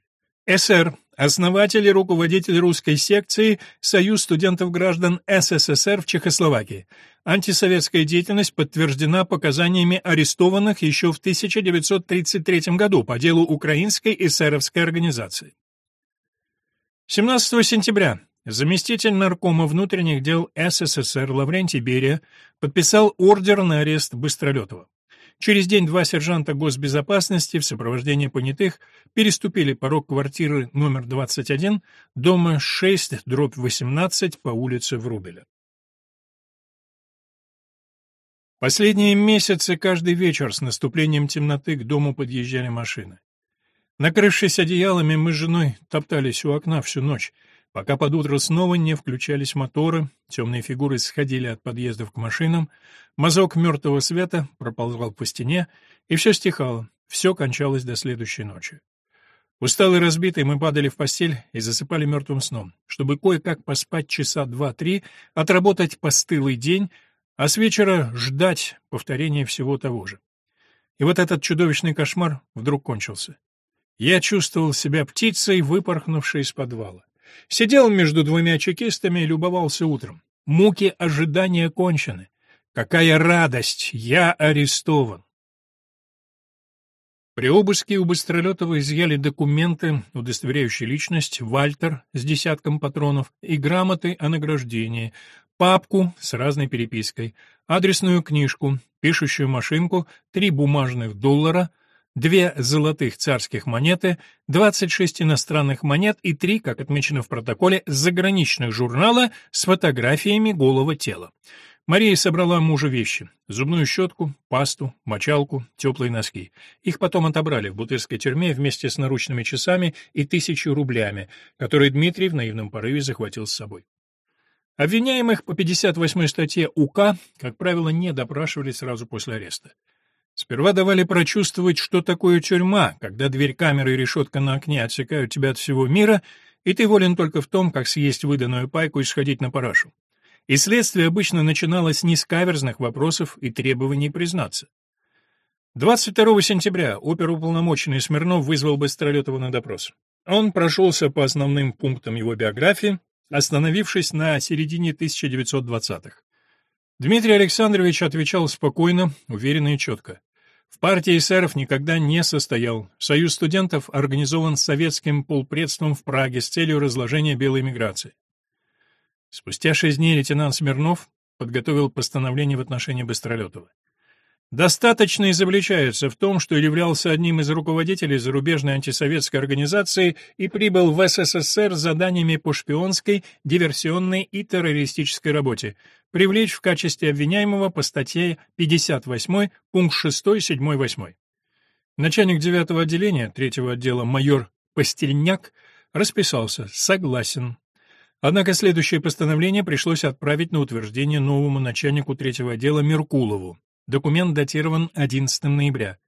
СР. Основатель и руководитель русской секции Союз студентов-граждан СССР в Чехословакии. Антисоветская деятельность подтверждена показаниями арестованных еще в 1933 году по делу Украинской эсеровской организации. 17 сентября Заместитель наркома внутренних дел СССР Лаврентий Берия подписал ордер на арест Быстролетова. Через день два сержанта госбезопасности в сопровождении понятых переступили порог квартиры номер 21, дома 6, дробь 18 по улице Врубеля. Последние месяцы каждый вечер с наступлением темноты к дому подъезжали машины. Накрывшись одеялами, мы с женой топтались у окна всю ночь, Пока под утро снова не включались моторы, темные фигуры сходили от подъездов к машинам, мазок мертвого света проползал по стене, и все стихало, все кончалось до следующей ночи. Усталые разбитые мы падали в постель и засыпали мертвым сном, чтобы кое-как поспать часа два-три, отработать постылый день, а с вечера ждать повторения всего того же. И вот этот чудовищный кошмар вдруг кончился. Я чувствовал себя птицей, выпорхнувшей из подвала. Сидел между двумя чекистами и любовался утром. Муки ожидания кончены. Какая радость! Я арестован! При обыске у Быстролетова изъяли документы, удостоверяющие личность, Вальтер с десятком патронов и грамоты о награждении, папку с разной перепиской, адресную книжку, пишущую машинку, три бумажных доллара — две золотых царских монеты, 26 иностранных монет и три, как отмечено в протоколе, заграничных журнала с фотографиями голого тела. Мария собрала мужу вещи — зубную щетку, пасту, мочалку, теплые носки. Их потом отобрали в бутырской тюрьме вместе с наручными часами и тысячей рублями, которые Дмитрий в наивном порыве захватил с собой. Обвиняемых по 58 статье УК, как правило, не допрашивали сразу после ареста. Сперва давали прочувствовать, что такое тюрьма, когда дверь камеры и решетка на окне отсекают тебя от всего мира, и ты волен только в том, как съесть выданную пайку и сходить на парашу. И следствие обычно начиналось не с каверзных вопросов и требований признаться. 22 сентября оперуполномоченный Смирнов вызвал Быстролетова на допрос. Он прошелся по основным пунктам его биографии, остановившись на середине 1920-х. Дмитрий Александрович отвечал спокойно, уверенно и четко. В партии эсеров никогда не состоял. Союз студентов организован советским полпредством в Праге с целью разложения белой миграции. Спустя шесть дней лейтенант Смирнов подготовил постановление в отношении Быстролетова. Достаточно изобличается в том, что являлся одним из руководителей зарубежной антисоветской организации и прибыл в СССР с заданиями по шпионской, диверсионной и террористической работе, привлечь в качестве обвиняемого по статье 58, пункт 6, 7, 8. Начальник 9 отделения 3 отдела майор Постельняк расписался «согласен». Однако следующее постановление пришлось отправить на утверждение новому начальнику 3 отдела Меркулову. Документ датирован 11 ноября.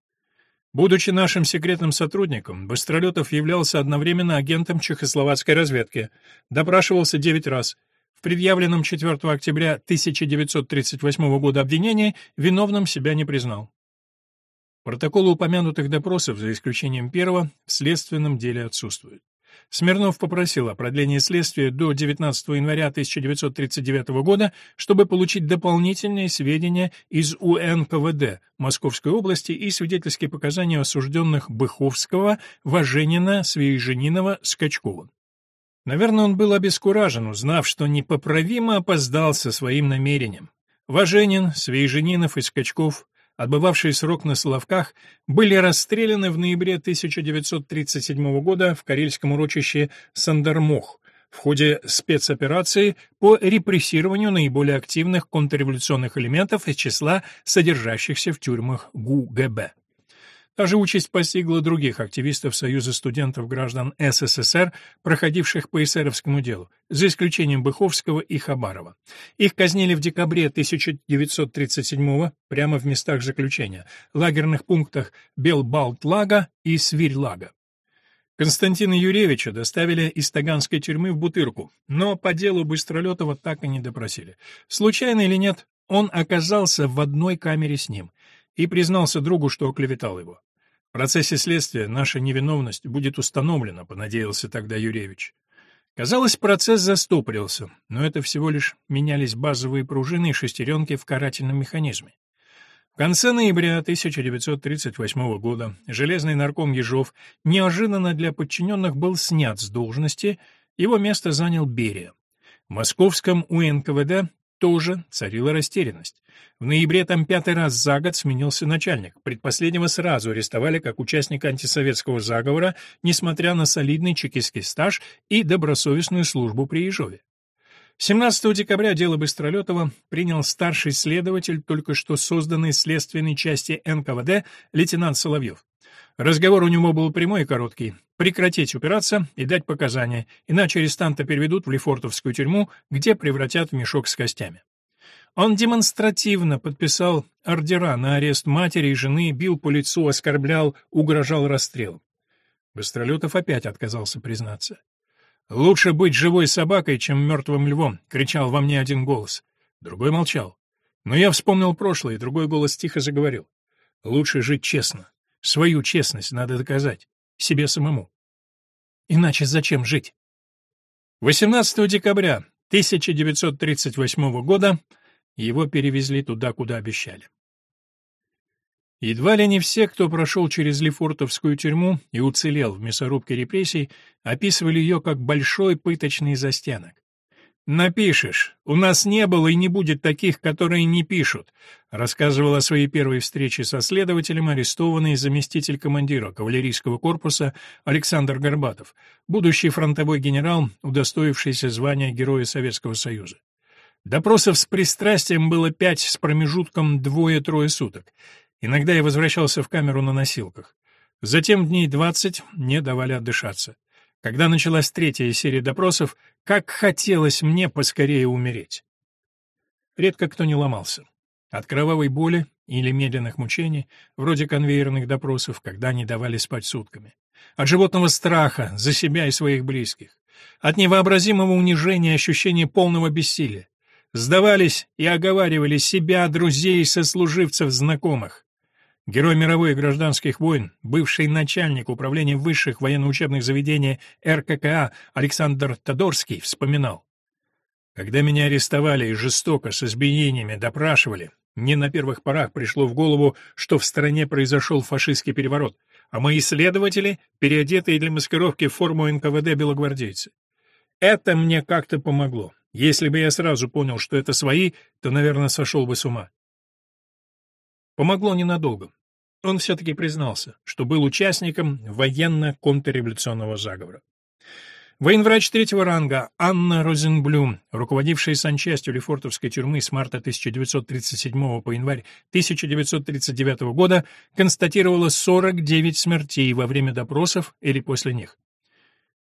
Будучи нашим секретным сотрудником, Быстролетов являлся одновременно агентом чехословацкой разведки, допрашивался 9 раз. В предъявленном 4 октября 1938 года обвинении виновным себя не признал. Протоколы упомянутых допросов, за исключением первого, в следственном деле отсутствуют. Смирнов попросил о продлении следствия до 19 января 1939 года, чтобы получить дополнительные сведения из УНКВД Московской области и свидетельские показания осужденных Быховского, Важенина, Свиеженинова, Скачкова. Наверное, он был обескуражен, узнав, что непоправимо опоздал со своим намерением. Важенин, Свиеженинов и Скачков отбывавшие срок на Соловках, были расстреляны в ноябре 1937 года в карельском урочище Сандармох, в ходе спецоперации по репрессированию наиболее активных контрреволюционных элементов из числа содержащихся в тюрьмах ГУГБ. Та же участь постигла других активистов Союза студентов граждан СССР, проходивших по эсеровскому делу, за исключением Быховского и Хабарова. Их казнили в декабре 1937 прямо в местах заключения, лагерных пунктах Белбалтлага и Свирьлага. Константина Юрьевича доставили из Таганской тюрьмы в Бутырку, но по делу Быстролетова так и не допросили. Случайно или нет, он оказался в одной камере с ним и признался другу, что оклеветал его. В процессе следствия наша невиновность будет установлена, понадеялся тогда Юревич. Казалось, процесс застопорился, но это всего лишь менялись базовые пружины и шестеренки в карательном механизме. В конце ноября 1938 года железный нарком Ежов неожиданно для подчиненных был снят с должности, его место занял Берия. В московском УНКВД тоже царила растерянность. В ноябре там пятый раз за год сменился начальник. Предпоследнего сразу арестовали как участника антисоветского заговора, несмотря на солидный чекистский стаж и добросовестную службу при Ежове. 17 декабря дело Быстролетова принял старший следователь только что созданной следственной части НКВД лейтенант Соловьев. Разговор у него был прямой и короткий. Прекратить упираться и дать показания, иначе арестанта переведут в Лефортовскую тюрьму, где превратят в мешок с костями. Он демонстративно подписал ордера на арест матери и жены, бил по лицу, оскорблял, угрожал расстрелом. Быстролетов опять отказался признаться. «Лучше быть живой собакой, чем мертвым львом», — кричал во мне один голос. Другой молчал. Но я вспомнил прошлое, и другой голос тихо заговорил. «Лучше жить честно. Свою честность надо доказать. Себе самому. Иначе зачем жить? 18 декабря 1938 года его перевезли туда, куда обещали. Едва ли не все, кто прошел через Лефортовскую тюрьму и уцелел в мясорубке репрессий, описывали ее как большой пыточный застенок. «Напишешь. У нас не было и не будет таких, которые не пишут», рассказывал о своей первой встрече со следователем арестованный заместитель командира кавалерийского корпуса Александр Горбатов, будущий фронтовой генерал, удостоившийся звания Героя Советского Союза. Допросов с пристрастием было пять с промежутком двое-трое суток. Иногда я возвращался в камеру на носилках. Затем дней двадцать мне давали отдышаться. Когда началась третья серия допросов, как хотелось мне поскорее умереть. Редко кто не ломался. От кровавой боли или медленных мучений, вроде конвейерных допросов, когда не давали спать сутками. От животного страха за себя и своих близких. От невообразимого унижения ощущения полного бессилия. Сдавались и оговаривали себя, друзей, сослуживцев, знакомых. Герой мировой и гражданских войн, бывший начальник управления высших военно-учебных заведений РККА Александр Тодорский вспоминал. Когда меня арестовали и жестоко, с избиениями допрашивали, мне на первых порах пришло в голову, что в стране произошел фашистский переворот, а мои следователи — переодетые для маскировки в форму НКВД белогвардейцы. Это мне как-то помогло. Если бы я сразу понял, что это свои, то, наверное, сошел бы с ума. Помогло ненадолго. Он все-таки признался, что был участником военно-контрреволюционного заговора. Военврач третьего ранга Анна Розенблюм, руководившая санчастью Лефортовской тюрьмы с марта 1937 по январь 1939 года, констатировала 49 смертей во время допросов или после них.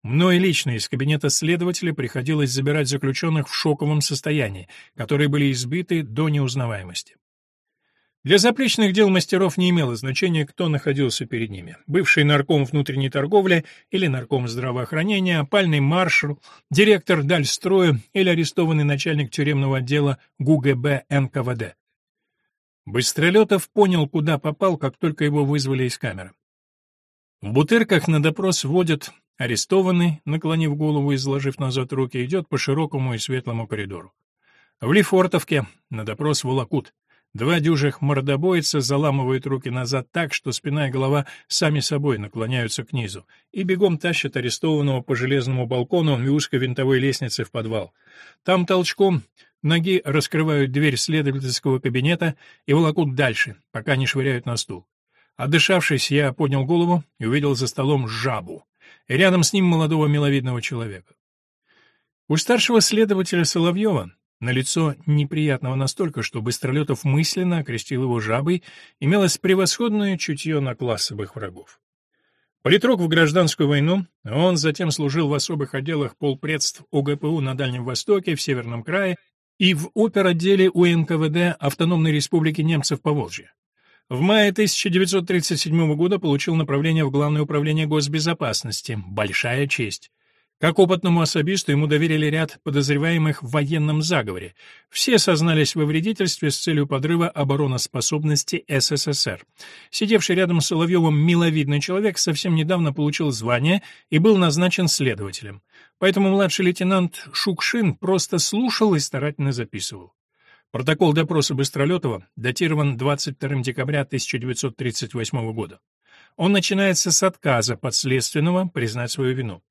Мной лично из кабинета следователя приходилось забирать заключенных в шоковом состоянии, которые были избиты до неузнаваемости. Для запрещенных дел мастеров не имело значения, кто находился перед ними. Бывший нарком внутренней торговли или нарком здравоохранения, опальный маршал, директор Дальстроя или арестованный начальник тюремного отдела ГУГБ НКВД. Быстролетов понял, куда попал, как только его вызвали из камеры. В бутырках на допрос вводят арестованный, наклонив голову и сложив назад руки, идет по широкому и светлому коридору. В Лефортовке на допрос волокут. Два дюжих мордобойца заламывают руки назад так, что спина и голова сами собой наклоняются к низу, и бегом тащат арестованного по железному балкону и узкой винтовой лестнице в подвал. Там толчком ноги раскрывают дверь следовательского кабинета и волокут дальше, пока не швыряют на стул. Отдышавшись, я поднял голову и увидел за столом жабу, и рядом с ним молодого миловидного человека. У старшего следователя Соловьева на лицо неприятного настолько, что Быстролетов мысленно окрестил его жабой, имелось превосходное чутье на классовых врагов. Политрук в гражданскую войну, он затем служил в особых отделах полпредств ОГПУ на Дальнем Востоке, в Северном крае и в оперотделе УНКВД Автономной Республики Немцев Поволжья. В мае 1937 года получил направление в Главное управление госбезопасности. Большая честь. Как опытному особисту ему доверили ряд подозреваемых в военном заговоре. Все сознались во вредительстве с целью подрыва обороноспособности СССР. Сидевший рядом с Соловьевым миловидный человек совсем недавно получил звание и был назначен следователем. Поэтому младший лейтенант Шукшин просто слушал и старательно записывал. Протокол допроса Быстролетова датирован 22 декабря 1938 года. Он начинается с отказа подследственного признать свою вину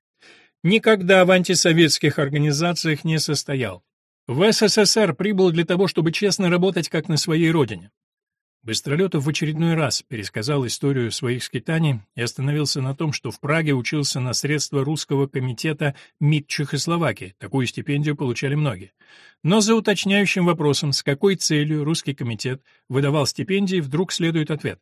никогда в антисоветских организациях не состоял. В СССР прибыл для того, чтобы честно работать как на своей родине. Быстролетов в очередной раз пересказал историю своих скитаний и остановился на том, что в Праге учился на средства русского комитета МИД Чехословакии, такую стипендию получали многие. Но за уточняющим вопросом, с какой целью русский комитет выдавал стипендии, вдруг следует ответ.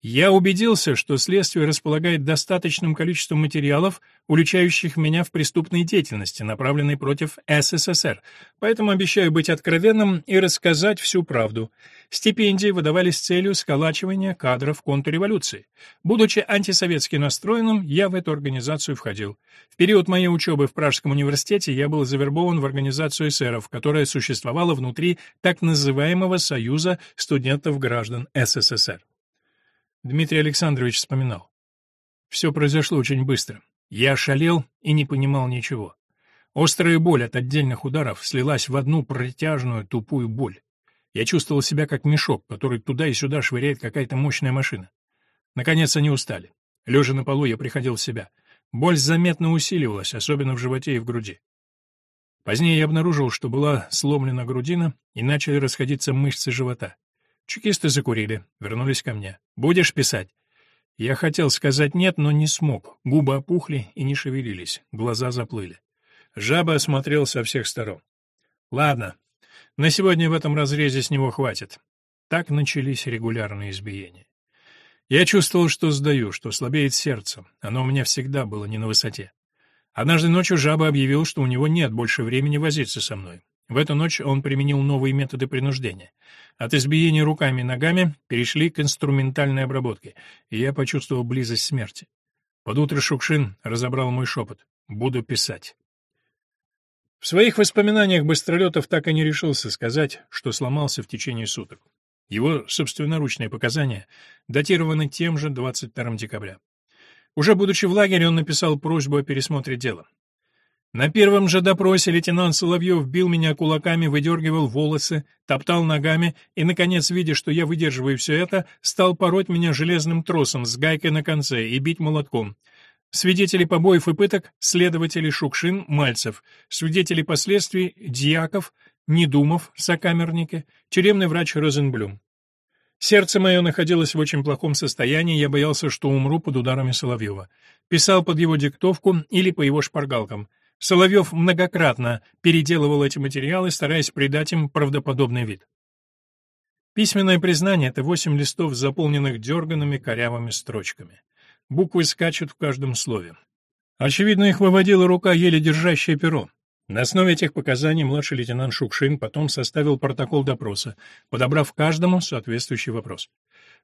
Я убедился, что следствие располагает достаточным количеством материалов, уличающих меня в преступной деятельности, направленной против СССР, поэтому обещаю быть откровенным и рассказать всю правду. Стипендии выдавались с целью сколачивания кадров контрреволюции. Будучи антисоветски настроенным, я в эту организацию входил. В период моей учебы в Пражском университете я был завербован в организацию эсеров, которая существовала внутри так называемого Союза студентов-граждан СССР. Дмитрий Александрович вспоминал. Все произошло очень быстро. Я шалел и не понимал ничего. Острая боль от отдельных ударов слилась в одну протяжную тупую боль. Я чувствовал себя как мешок, который туда и сюда швыряет какая-то мощная машина. Наконец они устали. Лежа на полу, я приходил в себя. Боль заметно усиливалась, особенно в животе и в груди. Позднее я обнаружил, что была сломлена грудина, и начали расходиться мышцы живота. Чекисты закурили, вернулись ко мне. «Будешь писать?» Я хотел сказать «нет», но не смог. Губы опухли и не шевелились, глаза заплыли. Жаба осмотрел со всех сторон. «Ладно, на сегодня в этом разрезе с него хватит». Так начались регулярные избиения. Я чувствовал, что сдаю, что слабеет сердце. Оно у меня всегда было не на высоте. Однажды ночью жаба объявил, что у него нет больше времени возиться со мной. В эту ночь он применил новые методы принуждения. От избиения руками и ногами перешли к инструментальной обработке, и я почувствовал близость смерти. Под утро Шукшин разобрал мой шепот. «Буду писать». В своих воспоминаниях Быстролетов так и не решился сказать, что сломался в течение суток. Его собственноручные показания датированы тем же 22 декабря. Уже будучи в лагере, он написал просьбу о пересмотре дела. На первом же допросе лейтенант Соловьев бил меня кулаками, выдергивал волосы, топтал ногами и, наконец, видя, что я выдерживаю все это, стал пороть меня железным тросом с гайкой на конце и бить молотком. Свидетели побоев и пыток — следователи Шукшин, Мальцев, свидетели последствий — Дьяков, Недумов, сокамерники, тюремный врач Розенблюм. Сердце мое находилось в очень плохом состоянии, я боялся, что умру под ударами Соловьева. Писал под его диктовку или по его шпаргалкам. Соловьев многократно переделывал эти материалы, стараясь придать им правдоподобный вид. Письменное признание — это восемь листов, заполненных дерганными корявыми строчками. Буквы скачут в каждом слове. Очевидно, их выводила рука, еле держащая перо. На основе этих показаний младший лейтенант Шукшин потом составил протокол допроса, подобрав каждому соответствующий вопрос.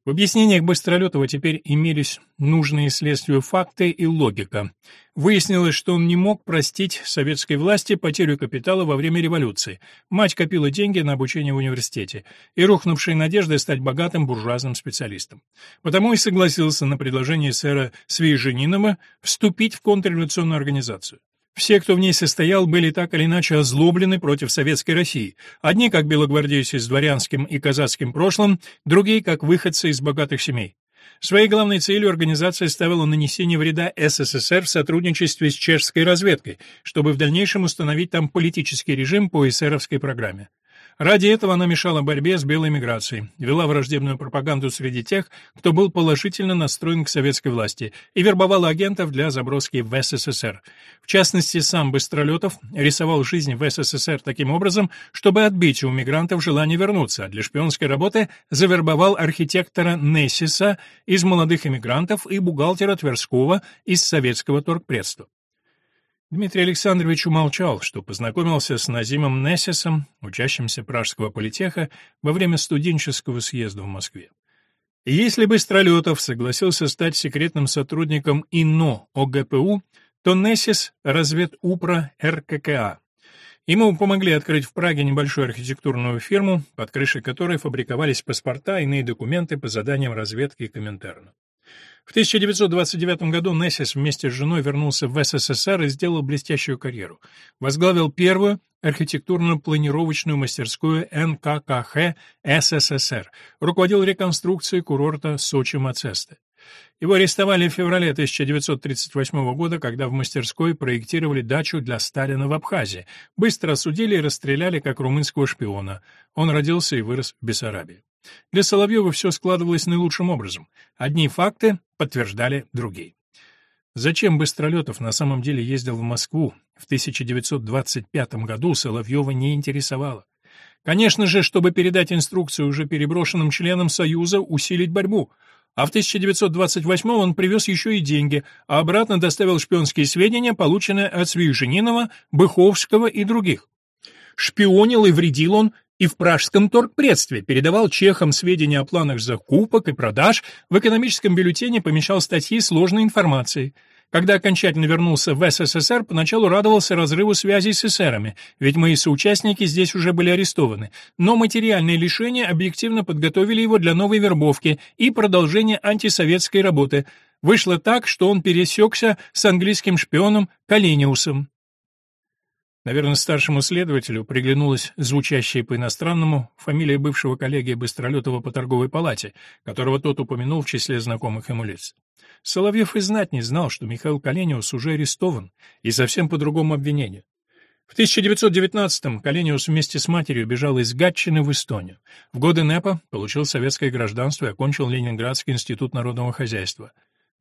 В объяснениях Быстролетова теперь имелись нужные следствию факты и логика. Выяснилось, что он не мог простить советской власти потерю капитала во время революции. Мать копила деньги на обучение в университете и рухнувшие надежды стать богатым буржуазным специалистом. Потому и согласился на предложение сэра Свеженинова вступить в контрреволюционную организацию. Все, кто в ней состоял, были так или иначе озлоблены против советской России. Одни как белогвардейцы с дворянским и казацким прошлым, другие как выходцы из богатых семей. Своей главной целью организация ставила нанесение вреда СССР в сотрудничестве с чешской разведкой, чтобы в дальнейшем установить там политический режим по эсеровской программе. Ради этого она мешала борьбе с белой миграцией, вела враждебную пропаганду среди тех, кто был положительно настроен к советской власти, и вербовала агентов для заброски в СССР. В частности, сам Быстролетов рисовал жизнь в СССР таким образом, чтобы отбить у мигрантов желание вернуться, а для шпионской работы завербовал архитектора Нессиса из молодых эмигрантов и бухгалтера Тверского из советского торгпредства. Дмитрий Александрович умолчал, что познакомился с Назимом Нессисом, учащимся Пражского политеха, во время студенческого съезда в Москве. Если бы Стролетов согласился стать секретным сотрудником ИНО ОГПУ, то Нессис — разведупра РККА. Ему помогли открыть в Праге небольшую архитектурную фирму, под крышей которой фабриковались паспорта и иные документы по заданиям разведки и Коминтерна. В 1929 году Нессис вместе с женой вернулся в СССР и сделал блестящую карьеру. Возглавил первую архитектурно-планировочную мастерскую НККХ СССР, руководил реконструкцией курорта Сочи-Мацесте. Его арестовали в феврале 1938 года, когда в мастерской проектировали дачу для Сталина в Абхазии. Быстро осудили и расстреляли как румынского шпиона. Он родился и вырос в Бессарабии. Для Соловьева все складывалось наилучшим образом. Одни факты подтверждали другие. Зачем Быстролетов на самом деле ездил в Москву в 1925 году, Соловьева не интересовало. Конечно же, чтобы передать инструкцию уже переброшенным членам Союза усилить борьбу. А в 1928 он привез еще и деньги, а обратно доставил шпионские сведения, полученные от Свиженинова, Быховского и других. Шпионил и вредил он и в пражском торгпредстве передавал чехам сведения о планах закупок и продаж, в экономическом бюллетене помещал статьи сложной информацией. Когда окончательно вернулся в СССР, поначалу радовался разрыву связей с эсерами, ведь мои соучастники здесь уже были арестованы, но материальные лишения объективно подготовили его для новой вербовки и продолжения антисоветской работы. Вышло так, что он пересекся с английским шпионом Калениусом. Наверное, старшему следователю приглянулась звучащая по-иностранному фамилия бывшего коллеги Быстролетова по торговой палате, которого тот упомянул в числе знакомых ему лиц. Соловьев и знать не знал, что Михаил Калениус уже арестован, и совсем по другому обвинению. В 1919-м Калениус вместе с матерью бежал из Гатчины в Эстонию. В годы НЭПа получил советское гражданство и окончил Ленинградский институт народного хозяйства.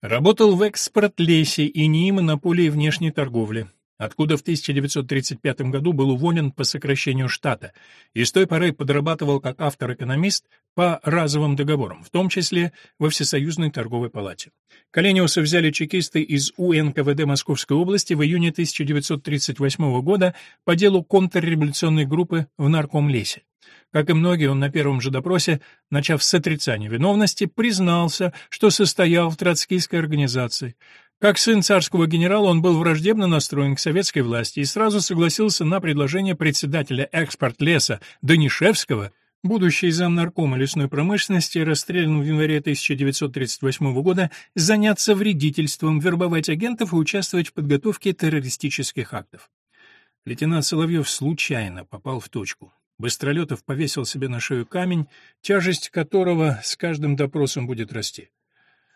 Работал в экспорт-лесе и НИИ монополии внешней торговли откуда в 1935 году был уволен по сокращению штата, и с той поры подрабатывал как автор-экономист по разовым договорам, в том числе во Всесоюзной торговой палате. Калениуса взяли чекисты из УНКВД Московской области в июне 1938 года по делу контрреволюционной группы в Наркомлесе. Как и многие, он на первом же допросе, начав с отрицания виновности, признался, что состоял в троцкийской организации. Как сын царского генерала он был враждебно настроен к советской власти и сразу согласился на предложение председателя экспорт-леса Данишевского, будущий замнаркома лесной промышленности, расстрелян в январе 1938 года, заняться вредительством, вербовать агентов и участвовать в подготовке террористических актов. Лейтенант Соловьев случайно попал в точку. Быстролетов повесил себе на шею камень, тяжесть которого с каждым допросом будет расти.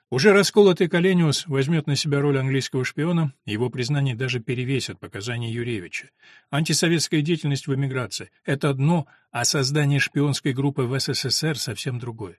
Уже расколотый Калениус возьмет на себя роль английского шпиона, его признание даже перевесит показания Юревича. Антисоветская деятельность в эмиграции — это одно, а создание шпионской группы в СССР — совсем другое.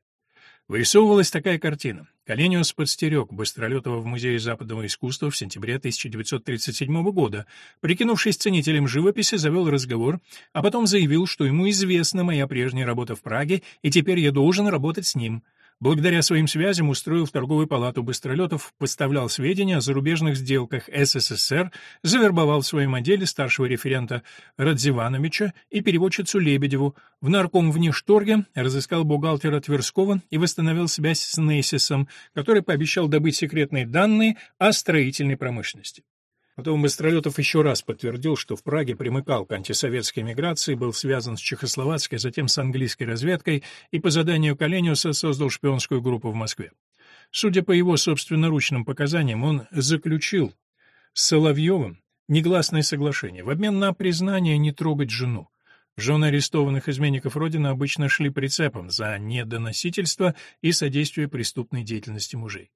Вырисовывалась такая картина. Калениус подстерег Быстролетова в Музее западного искусства в сентябре 1937 года. Прикинувшись ценителем живописи, завел разговор, а потом заявил, что ему известна моя прежняя работа в Праге, и теперь я должен работать с ним — Благодаря своим связям устроил в торговую палату быстролетов, поставлял сведения о зарубежных сделках СССР, завербовал в своем отделе старшего референта Радзивановича и переводчицу Лебедеву, в нарком внешторге разыскал бухгалтера Тверского и восстановил связь с Нейсисом, который пообещал добыть секретные данные о строительной промышленности. Потом Быстролетов еще раз подтвердил, что в Праге примыкал к антисоветской миграции, был связан с чехословацкой, затем с английской разведкой и по заданию Калениуса создал шпионскую группу в Москве. Судя по его собственноручным показаниям, он заключил с Соловьевым негласное соглашение в обмен на признание не трогать жену. Жены арестованных изменников Родины обычно шли прицепом за недоносительство и содействие преступной деятельности мужей.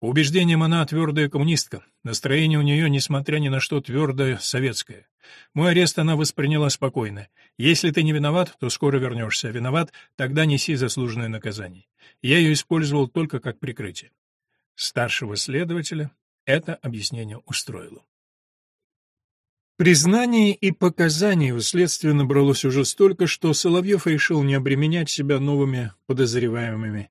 По убеждениям она твердая коммунистка. Настроение у нее, несмотря ни на что, твердое советское. Мой арест она восприняла спокойно. Если ты не виноват, то скоро вернешься. А виноват, тогда неси заслуженное наказание. Я ее использовал только как прикрытие. Старшего следователя это объяснение устроило. Признаний и показаний у следствия набралось уже столько, что Соловьев решил не обременять себя новыми подозреваемыми.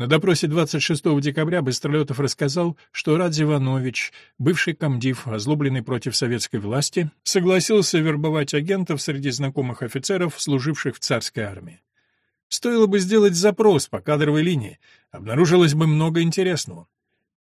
На допросе 26 декабря Быстролетов рассказал, что Радзи Иванович, бывший комдив, озлобленный против советской власти, согласился вербовать агентов среди знакомых офицеров, служивших в царской армии. Стоило бы сделать запрос по кадровой линии, обнаружилось бы много интересного.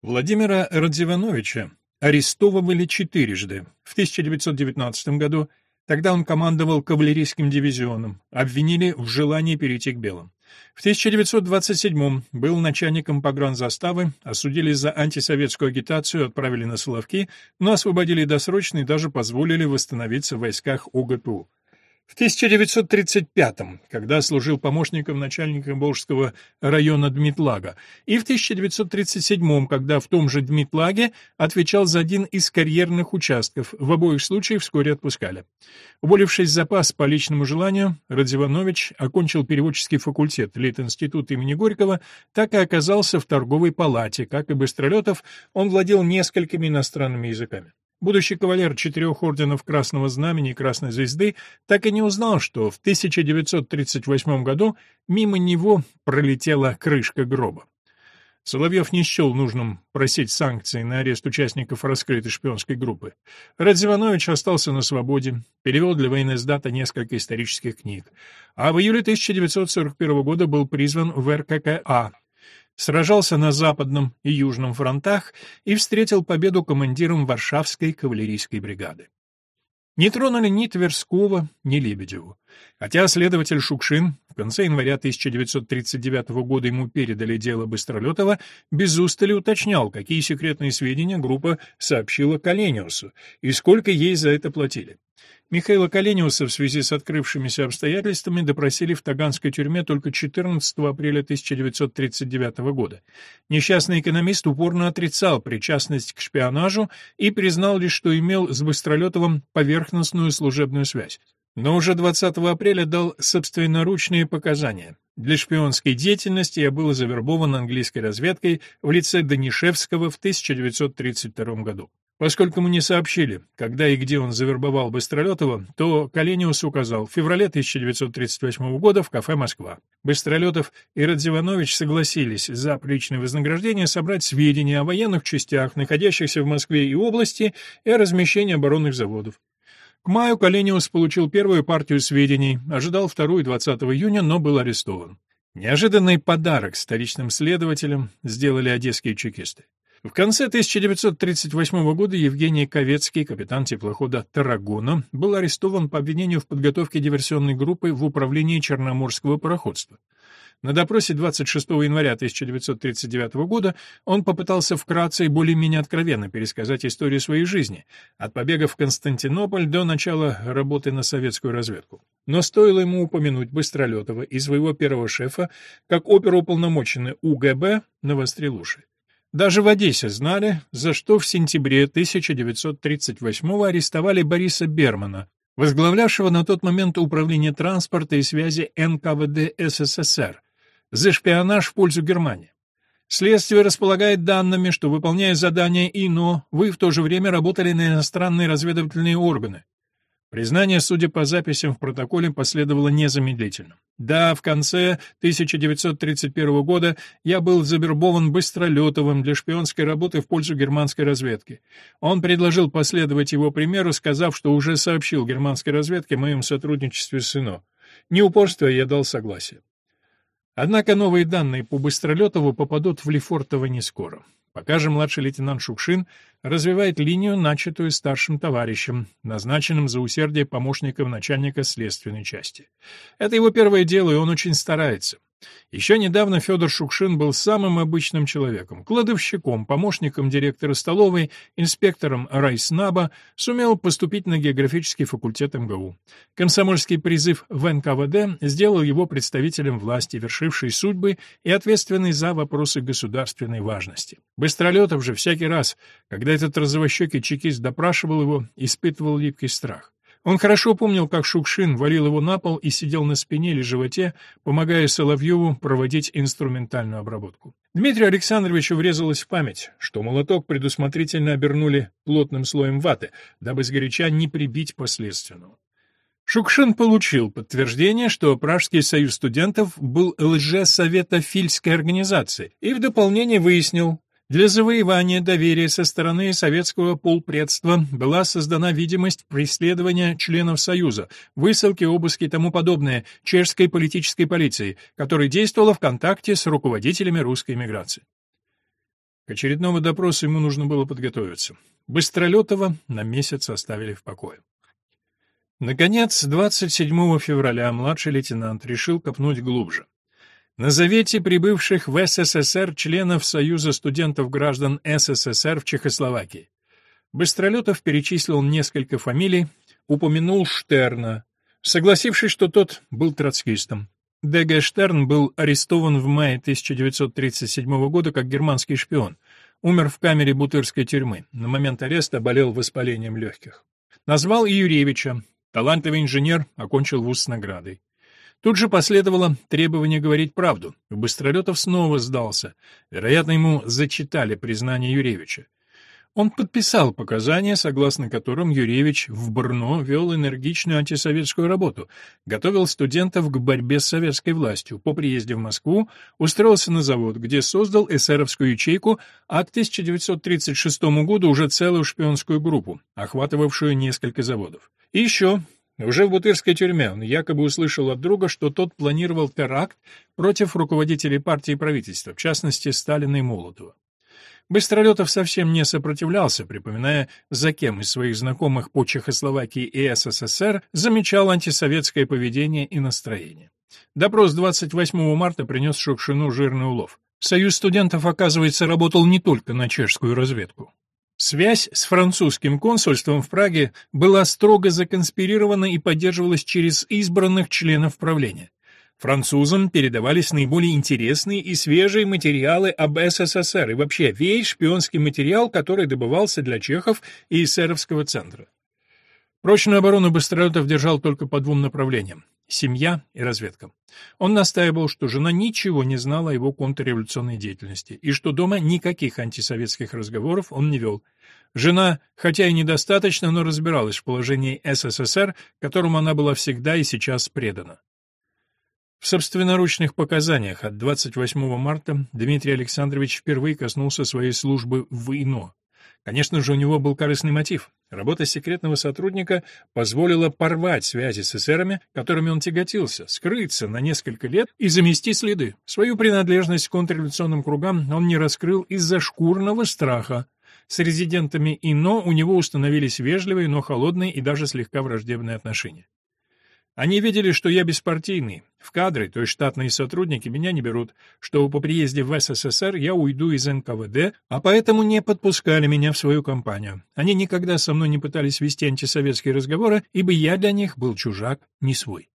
Владимира Радзивановича арестовывали четырежды. В 1919 году, тогда он командовал кавалерийским дивизионом, обвинили в желании перейти к белым. В 1927 был начальником погранзаставы, осудили за антисоветскую агитацию, отправили на Соловки, но освободили досрочно и даже позволили восстановиться в войсках ОГПУ. В 1935-м, когда служил помощником начальника Волжского района Дмитлага, и в 1937-м, когда в том же Дмитлаге отвечал за один из карьерных участков, в обоих случаях вскоре отпускали. Уволившись в запас по личному желанию, Радзиванович окончил переводческий факультет Литинститута имени Горького, так и оказался в торговой палате, как и Быстролетов, он владел несколькими иностранными языками. Будущий кавалер четырех орденов Красного Знамени и Красной Звезды так и не узнал, что в 1938 году мимо него пролетела крышка гроба. Соловьев не счел нужным просить санкции на арест участников раскрытой шпионской группы. Радзиванович остался на свободе, перевел для военноиздата несколько исторических книг, а в июле 1941 года был призван в РККА, сражался на Западном и Южном фронтах и встретил победу командиром Варшавской кавалерийской бригады. Не тронули ни Тверского, ни Лебедеву. Хотя следователь Шукшин конце января 1939 года ему передали дело Быстролетова, без устали уточнял, какие секретные сведения группа сообщила Калениусу и сколько ей за это платили. Михаила Калениуса в связи с открывшимися обстоятельствами допросили в Таганской тюрьме только 14 апреля 1939 года. Несчастный экономист упорно отрицал причастность к шпионажу и признал лишь, что имел с Быстролетовым поверхностную служебную связь. Но уже 20 апреля дал собственноручные показания. Для шпионской деятельности я был завербован английской разведкой в лице Данишевского в 1932 году. Поскольку мы не сообщили, когда и где он завербовал Быстролетова, то Калениус указал в феврале 1938 года в кафе «Москва». Быстролетов и Радзиванович согласились за приличное вознаграждение собрать сведения о военных частях, находящихся в Москве и области, и о размещении оборонных заводов. К маю Калениус получил первую партию сведений, ожидал вторую 20 июня, но был арестован. Неожиданный подарок столичным следователям сделали одесские чекисты. В конце 1938 года Евгений Ковецкий, капитан теплохода «Тарагона», был арестован по обвинению в подготовке диверсионной группы в управлении Черноморского пароходства. На допросе 26 января 1939 года он попытался вкратце и более-менее откровенно пересказать историю своей жизни, от побега в Константинополь до начала работы на советскую разведку. Но стоило ему упомянуть Быстролетова и своего первого шефа, как оперуполномоченный УГБ навострил уши. Даже в Одессе знали, за что в сентябре 1938 арестовали Бориса Бермана, возглавлявшего на тот момент Управление транспорта и связи НКВД СССР, за шпионаж в пользу Германии. Следствие располагает данными, что, выполняя задания ИНО, вы в то же время работали на иностранные разведывательные органы. Признание, судя по записям в протоколе, последовало незамедлительно. Да, в конце 1931 года я был завербован Быстролетовым для шпионской работы в пользу германской разведки. Он предложил последовать его примеру, сказав, что уже сообщил германской разведке о моем сотрудничестве с ИНО. Не упорство, я дал согласие. Однако новые данные по Быстролетову попадут в Лефортово не скоро. Пока же младший лейтенант Шукшин развивает линию, начатую старшим товарищем, назначенным за усердие помощником начальника следственной части. Это его первое дело, и он очень старается. Еще недавно Федор Шукшин был самым обычным человеком, кладовщиком, помощником директора столовой, инспектором райснаба, сумел поступить на географический факультет МГУ. Комсомольский призыв в НКВД сделал его представителем власти, вершившей судьбы и ответственной за вопросы государственной важности. Быстролетов же всякий раз, когда этот розовощекий чекист допрашивал его, испытывал липкий страх. Он хорошо помнил, как Шукшин валил его на пол и сидел на спине или животе, помогая Соловьеву проводить инструментальную обработку. Дмитрию Александровичу врезалось в память, что молоток предусмотрительно обернули плотным слоем ваты, дабы сгоряча не прибить последственного. Шукшин получил подтверждение, что Пражский союз студентов был лже-советофильской организацией, и в дополнение выяснил, для завоевания доверия со стороны советского полпредства была создана видимость преследования членов Союза, высылки, обыски и тому подобное чешской политической полиции, которая действовала в контакте с руководителями русской эмиграции. К очередному допросу ему нужно было подготовиться. Быстролетова на месяц оставили в покое. Наконец, 27 февраля младший лейтенант решил копнуть глубже. На завете прибывших в СССР членов Союза студентов-граждан СССР в Чехословакии. Быстролетов перечислил несколько фамилий, упомянул Штерна, согласившись, что тот был троцкистом. Д.Г. Штерн был арестован в мае 1937 года как германский шпион. Умер в камере Бутырской тюрьмы. На момент ареста болел воспалением легких. Назвал и Юревича. Талантливый инженер, окончил вуз с наградой. Тут же последовало требование говорить правду. Быстролетов снова сдался. Вероятно, ему зачитали признание Юревича. Он подписал показания, согласно которым Юревич в Брно вел энергичную антисоветскую работу, готовил студентов к борьбе с советской властью. По приезде в Москву устроился на завод, где создал эсеровскую ячейку, а к 1936 году уже целую шпионскую группу, охватывавшую несколько заводов. И еще уже в Бутырской тюрьме он якобы услышал от друга, что тот планировал теракт против руководителей партии и правительства, в частности Сталина и Молотова. Быстролетов совсем не сопротивлялся, припоминая, за кем из своих знакомых по Чехословакии и СССР замечал антисоветское поведение и настроение. Допрос 28 марта принес Шукшину жирный улов. Союз студентов, оказывается, работал не только на чешскую разведку. Связь с французским консульством в Праге была строго законспирирована и поддерживалась через избранных членов правления. Французам передавались наиболее интересные и свежие материалы об СССР и вообще весь шпионский материал, который добывался для чехов и эсеровского центра. Прочную оборону Быстролетов держал только по двум направлениям семья и разведка. Он настаивал, что жена ничего не знала о его контрреволюционной деятельности и что дома никаких антисоветских разговоров он не вел. Жена, хотя и недостаточно, но разбиралась в положении СССР, которому она была всегда и сейчас предана. В собственноручных показаниях от 28 марта Дмитрий Александрович впервые коснулся своей службы в ИНО. Конечно же, у него был корыстный мотив. Работа секретного сотрудника позволила порвать связи с эсерами, которыми он тяготился, скрыться на несколько лет и замести следы. Свою принадлежность к контрреволюционным кругам он не раскрыл из-за шкурного страха. С резидентами ИНО у него установились вежливые, но холодные и даже слегка враждебные отношения. Они видели, что я беспартийный. В кадры, то есть штатные сотрудники, меня не берут, что по приезде в СССР я уйду из НКВД, а поэтому не подпускали меня в свою компанию. Они никогда со мной не пытались вести антисоветские разговоры, ибо я для них был чужак, не свой.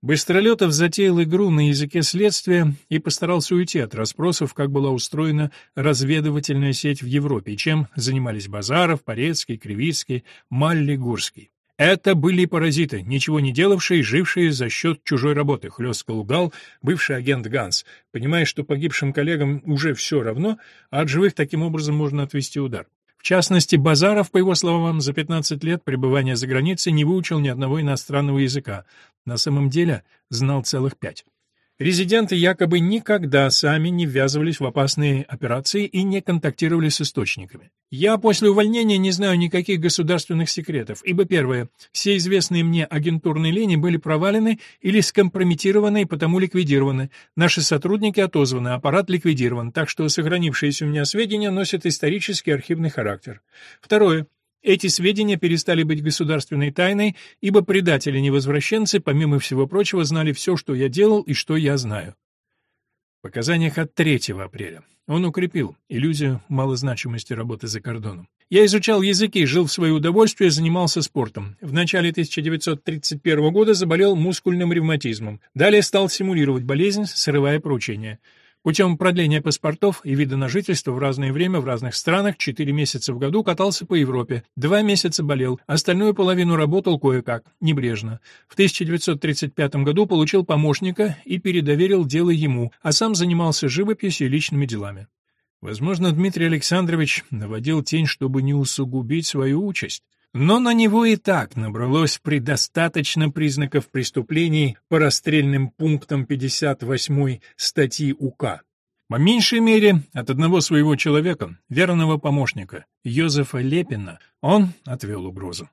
Быстролетов затеял игру на языке следствия и постарался уйти от расспросов, как была устроена разведывательная сеть в Европе, чем занимались Базаров, Порецкий, Кривицкий, Малли, Гурский. Это были паразиты, ничего не делавшие, жившие за счет чужой работы, хлестко лгал бывший агент Ганс, понимая, что погибшим коллегам уже все равно, а от живых таким образом можно отвести удар. В частности, Базаров, по его словам, за 15 лет пребывания за границей не выучил ни одного иностранного языка. На самом деле знал целых пять. Резиденты якобы никогда сами не ввязывались в опасные операции и не контактировали с источниками. Я после увольнения не знаю никаких государственных секретов, ибо первое, все известные мне агентурные линии были провалены или скомпрометированы и потому ликвидированы. Наши сотрудники отозваны, аппарат ликвидирован, так что сохранившиеся у меня сведения носят исторический архивный характер. Второе, эти сведения перестали быть государственной тайной, ибо предатели-невозвращенцы, помимо всего прочего, знали все, что я делал и что я знаю. В показаниях от 3 апреля он укрепил иллюзию малозначимости работы за кордоном. Я изучал языки, жил в свое удовольствие, занимался спортом. В начале 1931 года заболел мускульным ревматизмом. Далее стал симулировать болезнь, срывая поручения. Путем продления паспортов и вида на жительство в разное время в разных странах 4 месяца в году катался по Европе, 2 месяца болел, остальную половину работал кое-как, небрежно. В 1935 году получил помощника и передоверил дело ему, а сам занимался живописью и личными делами. Возможно, Дмитрий Александрович наводил тень, чтобы не усугубить свою участь. Но на него и так набралось предостаточно признаков преступлений по расстрельным пунктам 58 статьи УК. По меньшей мере, от одного своего человека, верного помощника, Йозефа Лепина, он отвел угрозу.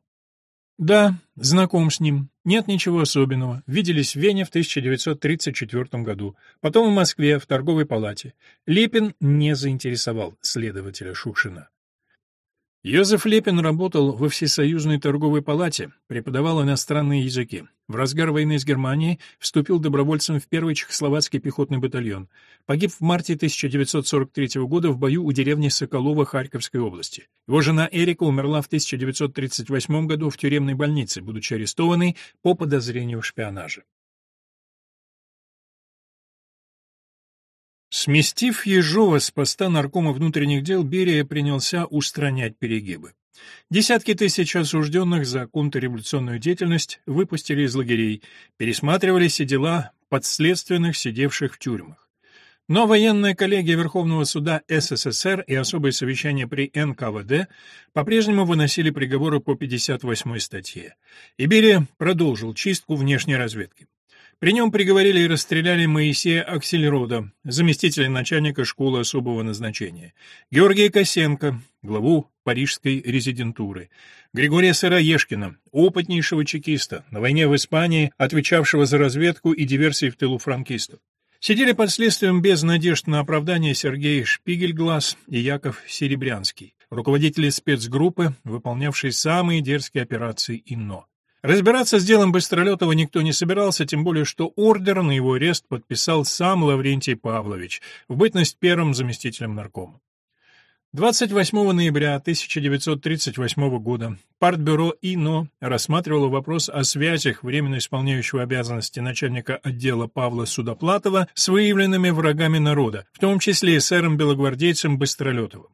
Да, знаком с ним. Нет ничего особенного. Виделись в Вене в 1934 году, потом в Москве в торговой палате. Лепин не заинтересовал следователя Шукшина. Йозеф Лепин работал во Всесоюзной торговой палате, преподавал иностранные языки. В разгар войны с Германией вступил добровольцем в первый чехословацкий пехотный батальон. Погиб в марте 1943 года в бою у деревни Соколова Харьковской области. Его жена Эрика умерла в 1938 году в тюремной больнице, будучи арестованной по подозрению в шпионаже. Сместив Ежова с поста наркома внутренних дел, Берия принялся устранять перегибы. Десятки тысяч осужденных за контрреволюционную деятельность выпустили из лагерей, пересматривали все дела подследственных, сидевших в тюрьмах. Но военная коллегия Верховного суда СССР и особое совещание при НКВД по-прежнему выносили приговоры по 58 статье. Иберия продолжил чистку внешней разведки. При нем приговорили и расстреляли Моисея Аксельрода, заместителя начальника школы особого назначения, Георгия Косенко, главу парижской резидентуры, Григория Сыроежкина, опытнейшего чекиста, на войне в Испании, отвечавшего за разведку и диверсии в тылу франкистов. Сидели под следствием без надежд на оправдание Сергей Шпигельглаз и Яков Серебрянский, руководители спецгруппы, выполнявшие самые дерзкие операции ИНО. Разбираться с делом Быстролетова никто не собирался, тем более что ордер на его арест подписал сам Лаврентий Павлович, в бытность первым заместителем наркома. 28 ноября 1938 года Партбюро ИНО рассматривало вопрос о связях временно исполняющего обязанности начальника отдела Павла Судоплатова с выявленными врагами народа, в том числе и сэром-белогвардейцем Быстролетовым.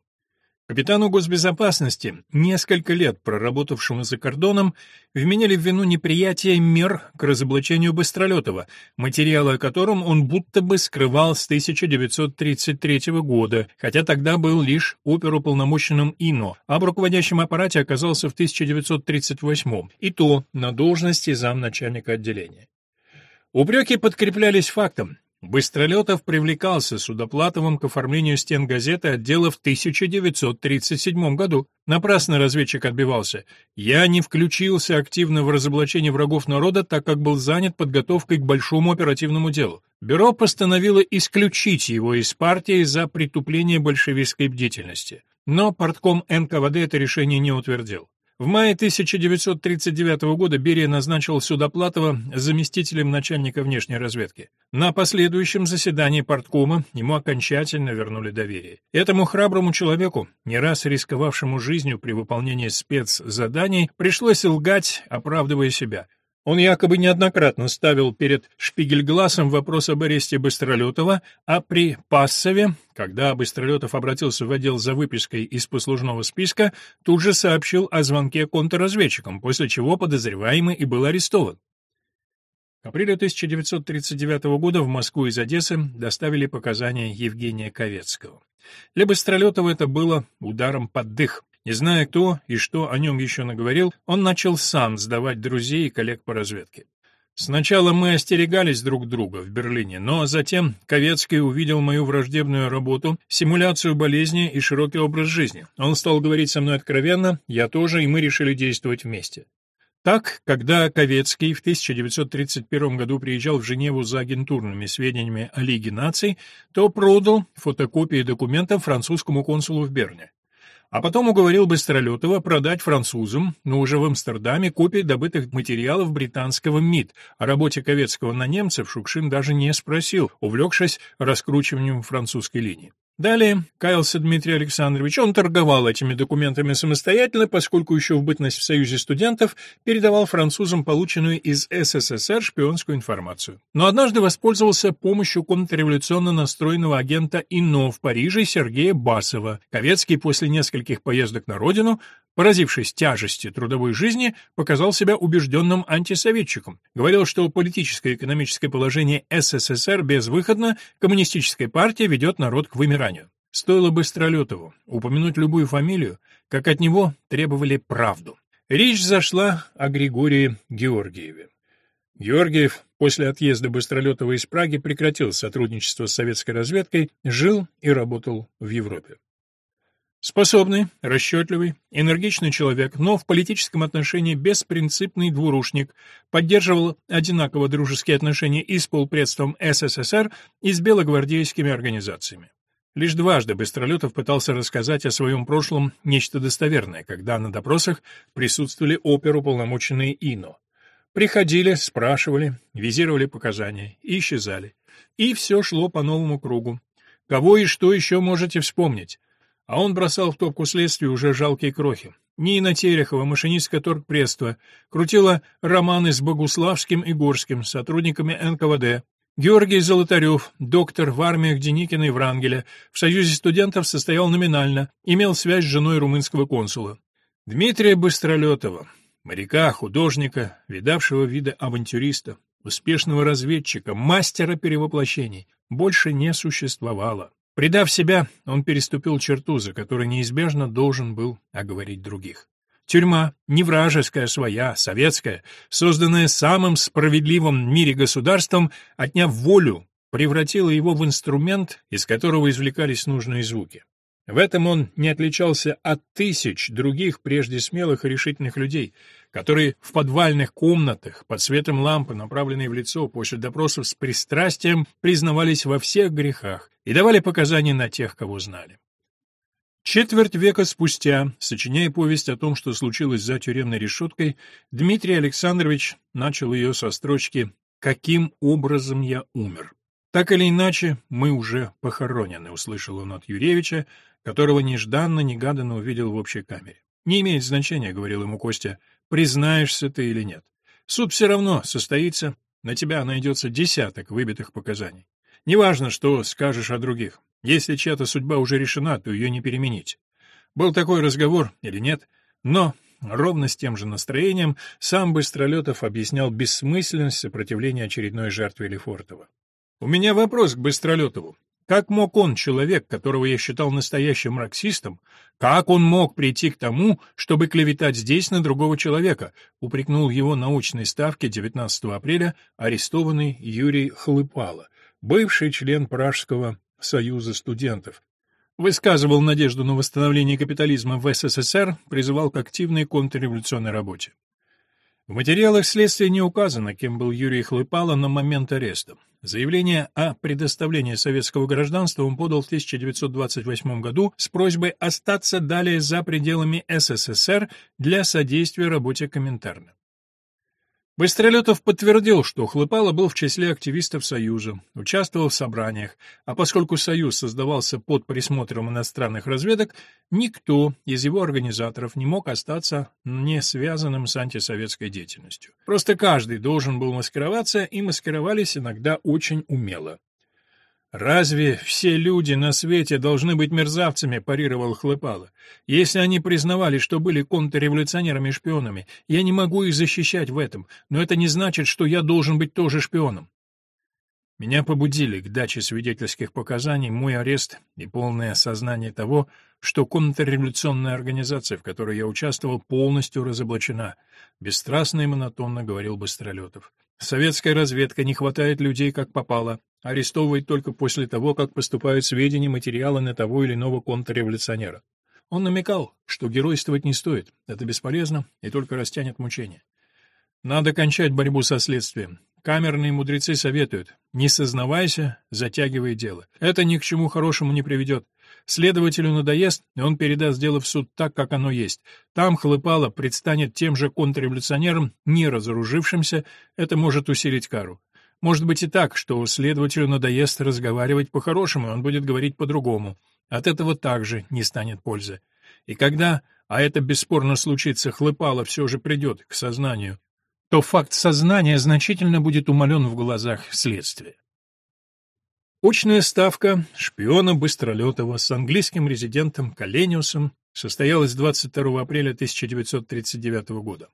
Капитану госбезопасности, несколько лет проработавшему за кордоном, вменяли в вину неприятие мер к разоблачению Быстролетова, материалы о котором он будто бы скрывал с 1933 года, хотя тогда был лишь оперуполномоченным ИНО, а в руководящем аппарате оказался в 1938 и то на должности замначальника отделения. Упреки подкреплялись фактом. Быстролетов привлекался Судоплатовым к оформлению стен газеты отдела в 1937 году. Напрасно разведчик отбивался. «Я не включился активно в разоблачение врагов народа, так как был занят подготовкой к большому оперативному делу. Бюро постановило исключить его из партии за притупление большевистской бдительности. Но портком НКВД это решение не утвердил. В мае 1939 года Берия назначил Судоплатова заместителем начальника внешней разведки. На последующем заседании парткома ему окончательно вернули доверие. Этому храброму человеку, не раз рисковавшему жизнью при выполнении спецзаданий, пришлось лгать, оправдывая себя. Он якобы неоднократно ставил перед Шпигельгласом вопрос об аресте Быстролетова, а при Пассове, когда Быстролетов обратился в отдел за выпиской из послужного списка, тут же сообщил о звонке контрразведчикам, после чего подозреваемый и был арестован. К апрелю 1939 года в Москву из Одессы доставили показания Евгения Ковецкого. Для Быстролетова это было ударом под дых. Не зная, кто и что о нем еще наговорил, он начал сам сдавать друзей и коллег по разведке. Сначала мы остерегались друг друга в Берлине, но затем Ковецкий увидел мою враждебную работу, симуляцию болезни и широкий образ жизни. Он стал говорить со мной откровенно, я тоже, и мы решили действовать вместе. Так, когда Ковецкий в 1931 году приезжал в Женеву за агентурными сведениями о Лиге наций, то продал фотокопии документов французскому консулу в Берне. А потом уговорил Быстролетова продать французам, но уже в Амстердаме, копии добытых материалов британского МИД. О работе Ковецкого на немцев Шукшин даже не спросил, увлекшись раскручиванием французской линии. Далее, каялся Дмитрий Александрович, он торговал этими документами самостоятельно, поскольку еще в бытность в Союзе студентов передавал французам полученную из СССР шпионскую информацию. Но однажды воспользовался помощью контрреволюционно настроенного агента ИНО в Париже Сергея Басова. Ковецкий после нескольких поездок на родину поразившись тяжести трудовой жизни, показал себя убежденным антисоветчиком. Говорил, что политическое и экономическое положение СССР безвыходно, коммунистическая партия ведет народ к вымиранию. Стоило Быстролетову упомянуть любую фамилию, как от него требовали правду. Речь зашла о Григории Георгиеве. Георгиев после отъезда Быстролетова из Праги прекратил сотрудничество с советской разведкой, жил и работал в Европе. Способный, расчетливый, энергичный человек, но в политическом отношении беспринципный двурушник, поддерживал одинаково дружеские отношения и с полпредством СССР, и с белогвардейскими организациями. Лишь дважды Быстролетов пытался рассказать о своем прошлом нечто достоверное, когда на допросах присутствовали оперуполномоченные ИНО. Приходили, спрашивали, визировали показания и исчезали. И все шло по новому кругу. Кого и что еще можете вспомнить? а он бросал в топку следствия уже жалкие крохи. Нина Терехова, машинистка торгпредства, крутила романы с Богуславским и Горским, сотрудниками НКВД. Георгий Золотарев, доктор в армиях Деникина и Врангеля, в Союзе студентов состоял номинально, имел связь с женой румынского консула. Дмитрия Быстролетова, моряка, художника, видавшего вида авантюриста, успешного разведчика, мастера перевоплощений, больше не существовало. Предав себя, он переступил черту, за которой неизбежно должен был оговорить других. Тюрьма, не вражеская своя, советская, созданная самым справедливым в мире государством, отняв волю, превратила его в инструмент, из которого извлекались нужные звуки. В этом он не отличался от тысяч других прежде смелых и решительных людей, которые в подвальных комнатах под светом лампы, направленной в лицо после допросов с пристрастием, признавались во всех грехах и давали показания на тех, кого знали. Четверть века спустя, сочиняя повесть о том, что случилось за тюремной решеткой, Дмитрий Александрович начал ее со строчки «Каким образом я умер?». «Так или иначе, мы уже похоронены», — услышал он от Юревича, которого нежданно-негаданно увидел в общей камере. «Не имеет значения», — говорил ему Костя, — «признаешься ты или нет. Суд все равно состоится, на тебя найдется десяток выбитых показаний. Неважно, что скажешь о других. Если чья-то судьба уже решена, то ее не переменить. Был такой разговор или нет, но ровно с тем же настроением сам Быстролетов объяснял бессмысленность сопротивления очередной жертве Лефортова. «У меня вопрос к Быстролетову. Как мог он, человек, которого я считал настоящим марксистом, как он мог прийти к тому, чтобы клеветать здесь на другого человека, упрекнул его научной ставке 19 апреля арестованный Юрий Хлыпало, бывший член Пражского союза студентов. Высказывал надежду на восстановление капитализма в СССР, призывал к активной контрреволюционной работе. В материалах следствия не указано, кем был Юрий Хлыпало на момент ареста. Заявление о предоставлении советского гражданства он подал в 1928 году с просьбой остаться далее за пределами СССР для содействия работе Коминтерна. Быстролетов подтвердил, что Хлыпало был в числе активистов Союза, участвовал в собраниях, а поскольку Союз создавался под присмотром иностранных разведок, никто из его организаторов не мог остаться не связанным с антисоветской деятельностью. Просто каждый должен был маскироваться, и маскировались иногда очень умело. «Разве все люди на свете должны быть мерзавцами?» — парировал Хлыпало. «Если они признавали, что были контрреволюционерами и шпионами, я не могу их защищать в этом, но это не значит, что я должен быть тоже шпионом». Меня побудили к даче свидетельских показаний мой арест и полное осознание того, что контрреволюционная организация, в которой я участвовал, полностью разоблачена, бесстрастно и монотонно говорил Быстролетов. Советская разведка не хватает людей как попало, арестовывает только после того, как поступают сведения, материалы на того или иного контрреволюционера. Он намекал, что геройствовать не стоит, это бесполезно и только растянет мучения. Надо кончать борьбу со следствием. Камерные мудрецы советуют, не сознавайся, затягивай дело. Это ни к чему хорошему не приведет. Следователю надоест, и он передаст дело в суд так, как оно есть. Там Хлыпало предстанет тем же контрреволюционером, не разоружившимся, это может усилить кару. Может быть и так, что следователю надоест разговаривать по-хорошему, он будет говорить по-другому. От этого также не станет пользы. И когда, а это бесспорно случится, Хлыпало все же придет к сознанию, то факт сознания значительно будет умален в глазах следствия. Очная ставка шпиона Быстролетова с английским резидентом Калениусом состоялась 22 апреля 1939 года.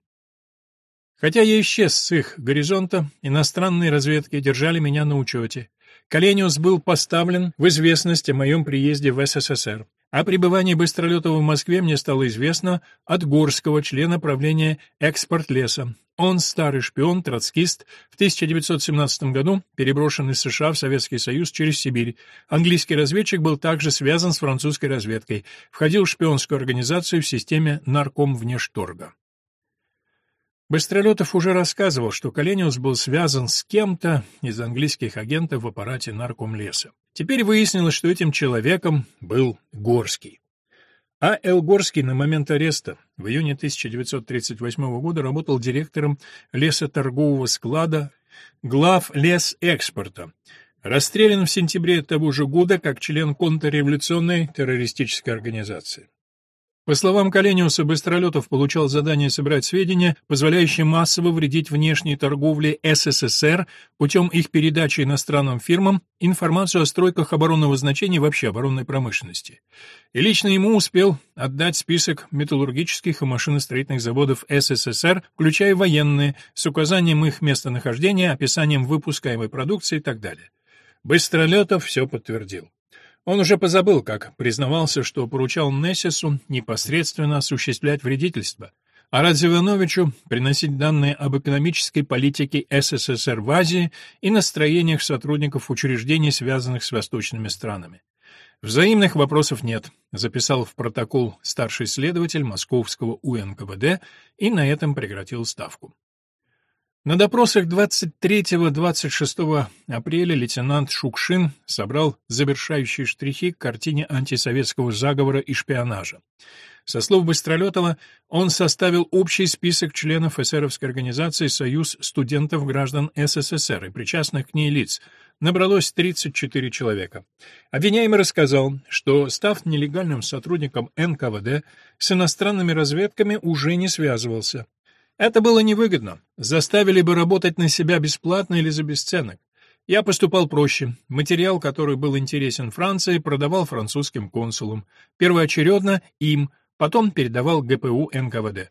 Хотя я исчез с их горизонта, иностранные разведки держали меня на учете. Калениус был поставлен в известность о моем приезде в СССР. О пребывании Быстролетова в Москве мне стало известно от Горского, члена правления «Экспорт леса». Он старый шпион, троцкист, в 1917 году переброшен из США в Советский Союз через Сибирь. Английский разведчик был также связан с французской разведкой, входил в шпионскую организацию в системе наркомвнешторга. Быстролетов уже рассказывал, что Калениус был связан с кем-то из английских агентов в аппарате наркомлеса. Теперь выяснилось, что этим человеком был Горский. А. Л. Горский на момент ареста в июне 1938 года работал директором лесоторгового склада глав лес-экспорта. Расстрелян в сентябре того же года как член контрреволюционной террористической организации. По словам Калениуса, Быстролетов получал задание собрать сведения, позволяющие массово вредить внешней торговле СССР путем их передачи иностранным фирмам информацию о стройках оборонного значения и вообще оборонной промышленности. И лично ему успел отдать список металлургических и машиностроительных заводов СССР, включая военные, с указанием их местонахождения, описанием выпускаемой продукции и так далее. Быстролетов все подтвердил. Он уже позабыл, как признавался, что поручал Нессису непосредственно осуществлять вредительство, а Радзивановичу приносить данные об экономической политике СССР в Азии и настроениях сотрудников учреждений, связанных с восточными странами. Взаимных вопросов нет, записал в протокол старший следователь Московского УНКВД и на этом прекратил ставку. На допросах 23-26 апреля лейтенант Шукшин собрал завершающие штрихи к картине антисоветского заговора и шпионажа. Со слов Быстролетова, он составил общий список членов эсеровской организации «Союз студентов граждан СССР» и причастных к ней лиц. Набралось 34 человека. Обвиняемый рассказал, что, став нелегальным сотрудником НКВД, с иностранными разведками уже не связывался. Это было невыгодно. Заставили бы работать на себя бесплатно или за бесценок. Я поступал проще. Материал, который был интересен Франции, продавал французским консулам. Первоочередно им, потом передавал ГПУ НКВД.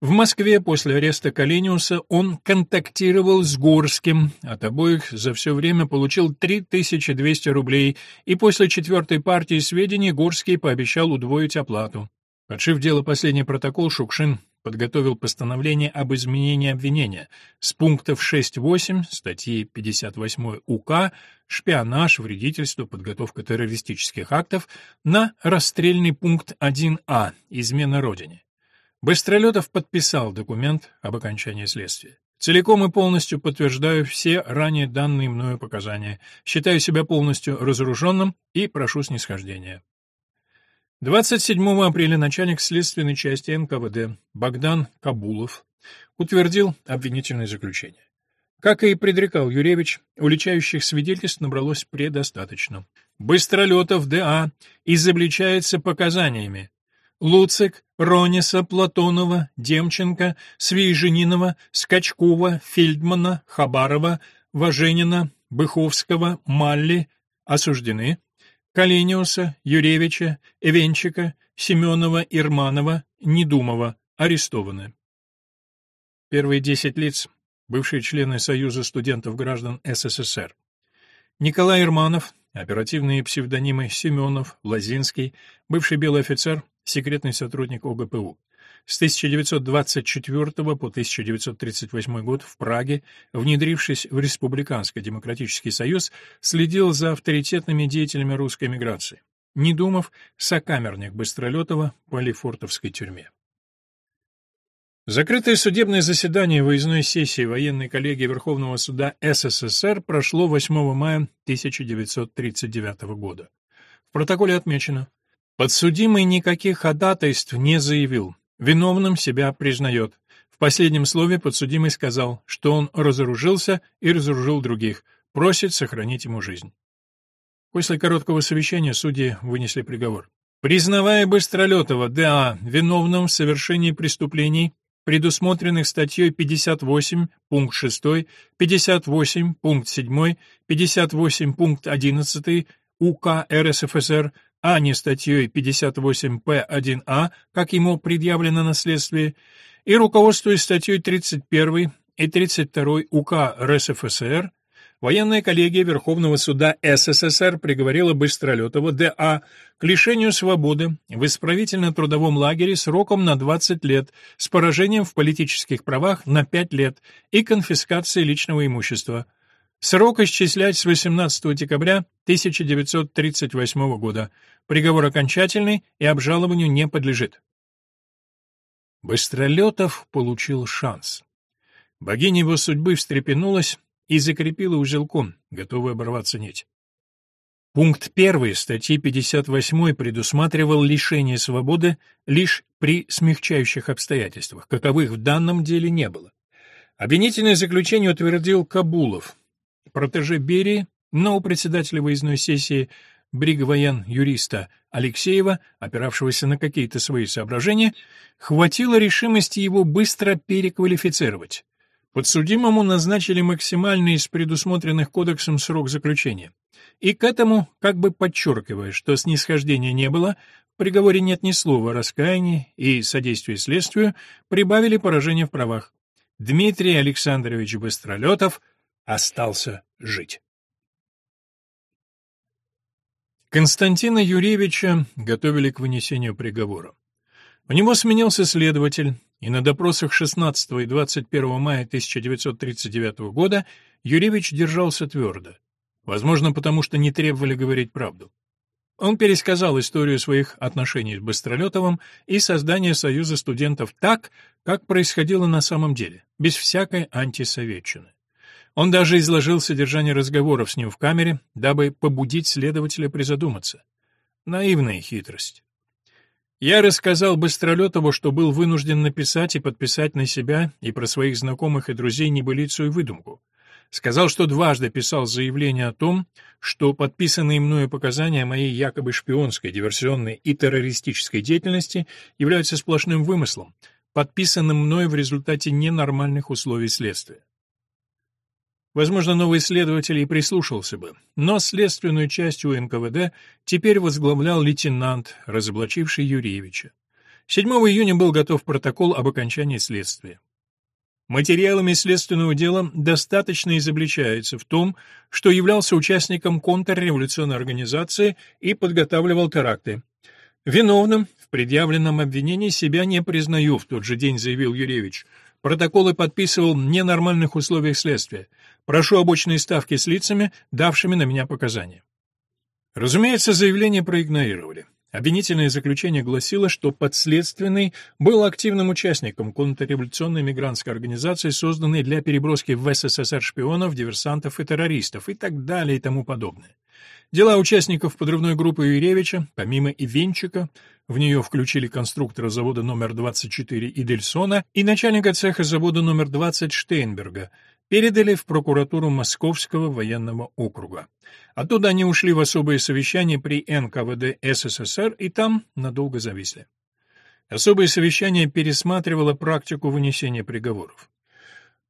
В Москве после ареста Калиниуса он контактировал с Горским, от обоих за все время получил 3200 рублей, и после четвертой партии сведений Горский пообещал удвоить оплату. Подшив дело последний протокол, Шукшин подготовил постановление об изменении обвинения с пунктов 6.8 статьи 58 УК «Шпионаж, вредительство, подготовка террористических актов» на расстрельный пункт 1А «Измена Родине». Быстролетов подписал документ об окончании следствия. Целиком и полностью подтверждаю все ранее данные мною показания, считаю себя полностью разоруженным и прошу снисхождения. 27 апреля начальник следственной части НКВД Богдан Кабулов утвердил обвинительное заключение. Как и предрекал Юревич, уличающих свидетельств набралось предостаточно. Быстролетов Д.А. изобличается показаниями. Луцик, Рониса, Платонова, Демченко, Свейженинова, Скачкова, Фельдмана, Хабарова, Важенина, Быховского, Малли осуждены Калиниуса, Юревича, Эвенчика, Семенова, Ирманова, Недумова арестованы. Первые десять лиц — бывшие члены Союза студентов граждан СССР. Николай Ирманов, оперативные псевдонимы Семенов, Лазинский, бывший белый офицер, секретный сотрудник ОГПУ. С 1924 по 1938 год в Праге, внедрившись в Республиканский демократический союз, следил за авторитетными деятелями русской эмиграции. Недумов — сокамерник Быстролетова по Лефортовской тюрьме. Закрытое судебное заседание выездной сессии военной коллегии Верховного суда СССР прошло 8 мая 1939 года протоколе отмечено. Подсудимый никаких ходатайств не заявил, виновным себя признает. В последнем слове подсудимый сказал, что он разоружился и разоружил других, просит сохранить ему жизнь. После короткого совещания судьи вынесли приговор. Признавая Быстролетова Д.А. виновным в совершении преступлений, предусмотренных статьей 58, пункт 6, 58, пункт 7, 58, пункт 11 УК РСФСР, а не статьей 58П1А, как ему предъявлено на следствии, и руководствуясь статьей 31 и 32 УК РСФСР, военная коллегия Верховного суда СССР приговорила Быстролетова Д.А. к лишению свободы в исправительно-трудовом лагере сроком на 20 лет с поражением в политических правах на 5 лет и конфискацией личного имущества. Срок исчислять с 18 декабря 1938 года. Приговор окончательный и обжалованию не подлежит. Быстролетов получил шанс. Богиня его судьбы встрепенулась и закрепила узелком, готовый оборваться нить. Пункт 1 статьи 58 предусматривал лишение свободы лишь при смягчающих обстоятельствах, каковых в данном деле не было. Обвинительное заключение утвердил Кабулов, протеже Берии, но у председателя выездной сессии бриговоен юриста Алексеева, опиравшегося на какие-то свои соображения, хватило решимости его быстро переквалифицировать. Подсудимому назначили максимальный из предусмотренных кодексом срок заключения. И к этому, как бы подчеркивая, что снисхождения не было, в приговоре нет ни слова о раскаянии и содействии следствию, прибавили поражение в правах. Дмитрий Александрович Быстролетов остался жить. Константина Юрьевича готовили к вынесению приговора. У него сменился следователь, и на допросах 16 и 21 мая 1939 года Юрьевич держался твердо. Возможно, потому что не требовали говорить правду. Он пересказал историю своих отношений с Быстролетовым и создания Союза студентов так, как происходило на самом деле, без всякой антисоветчины. Он даже изложил содержание разговоров с ним в камере, дабы побудить следователя призадуматься. Наивная хитрость. Я рассказал Быстролетову, что был вынужден написать и подписать на себя и про своих знакомых и друзей небылицу и выдумку. Сказал, что дважды писал заявление о том, что подписанные мною показания о моей якобы шпионской, диверсионной и террористической деятельности являются сплошным вымыслом, подписанным мною в результате ненормальных условий следствия. Возможно, новый следователь и прислушался бы, но следственную часть у НКВД теперь возглавлял лейтенант, разоблачивший Юрьевича. 7 июня был готов протокол об окончании следствия. Материалами следственного дела достаточно изобличается в том, что являлся участником контрреволюционной организации и подготавливал теракты. Виновным в предъявленном обвинении себя не признаю, в тот же день заявил Юрьевич. Протоколы подписывал в ненормальных условиях следствия. Прошу обочные ставки с лицами, давшими на меня показания. Разумеется, заявление проигнорировали. Обвинительное заключение гласило, что подследственный был активным участником контрреволюционной мигрантской организации, созданной для переброски в СССР шпионов, диверсантов и террористов и так далее и тому подобное. Дела участников подрывной группы Юревича, помимо Ивенчика, в нее включили конструктора завода номер 24 Идельсона и начальника цеха завода номер 20 Штейнберга, передали в прокуратуру Московского военного округа. Оттуда они ушли в особое совещание при НКВД СССР и там надолго зависли. Особое совещание пересматривало практику вынесения приговоров.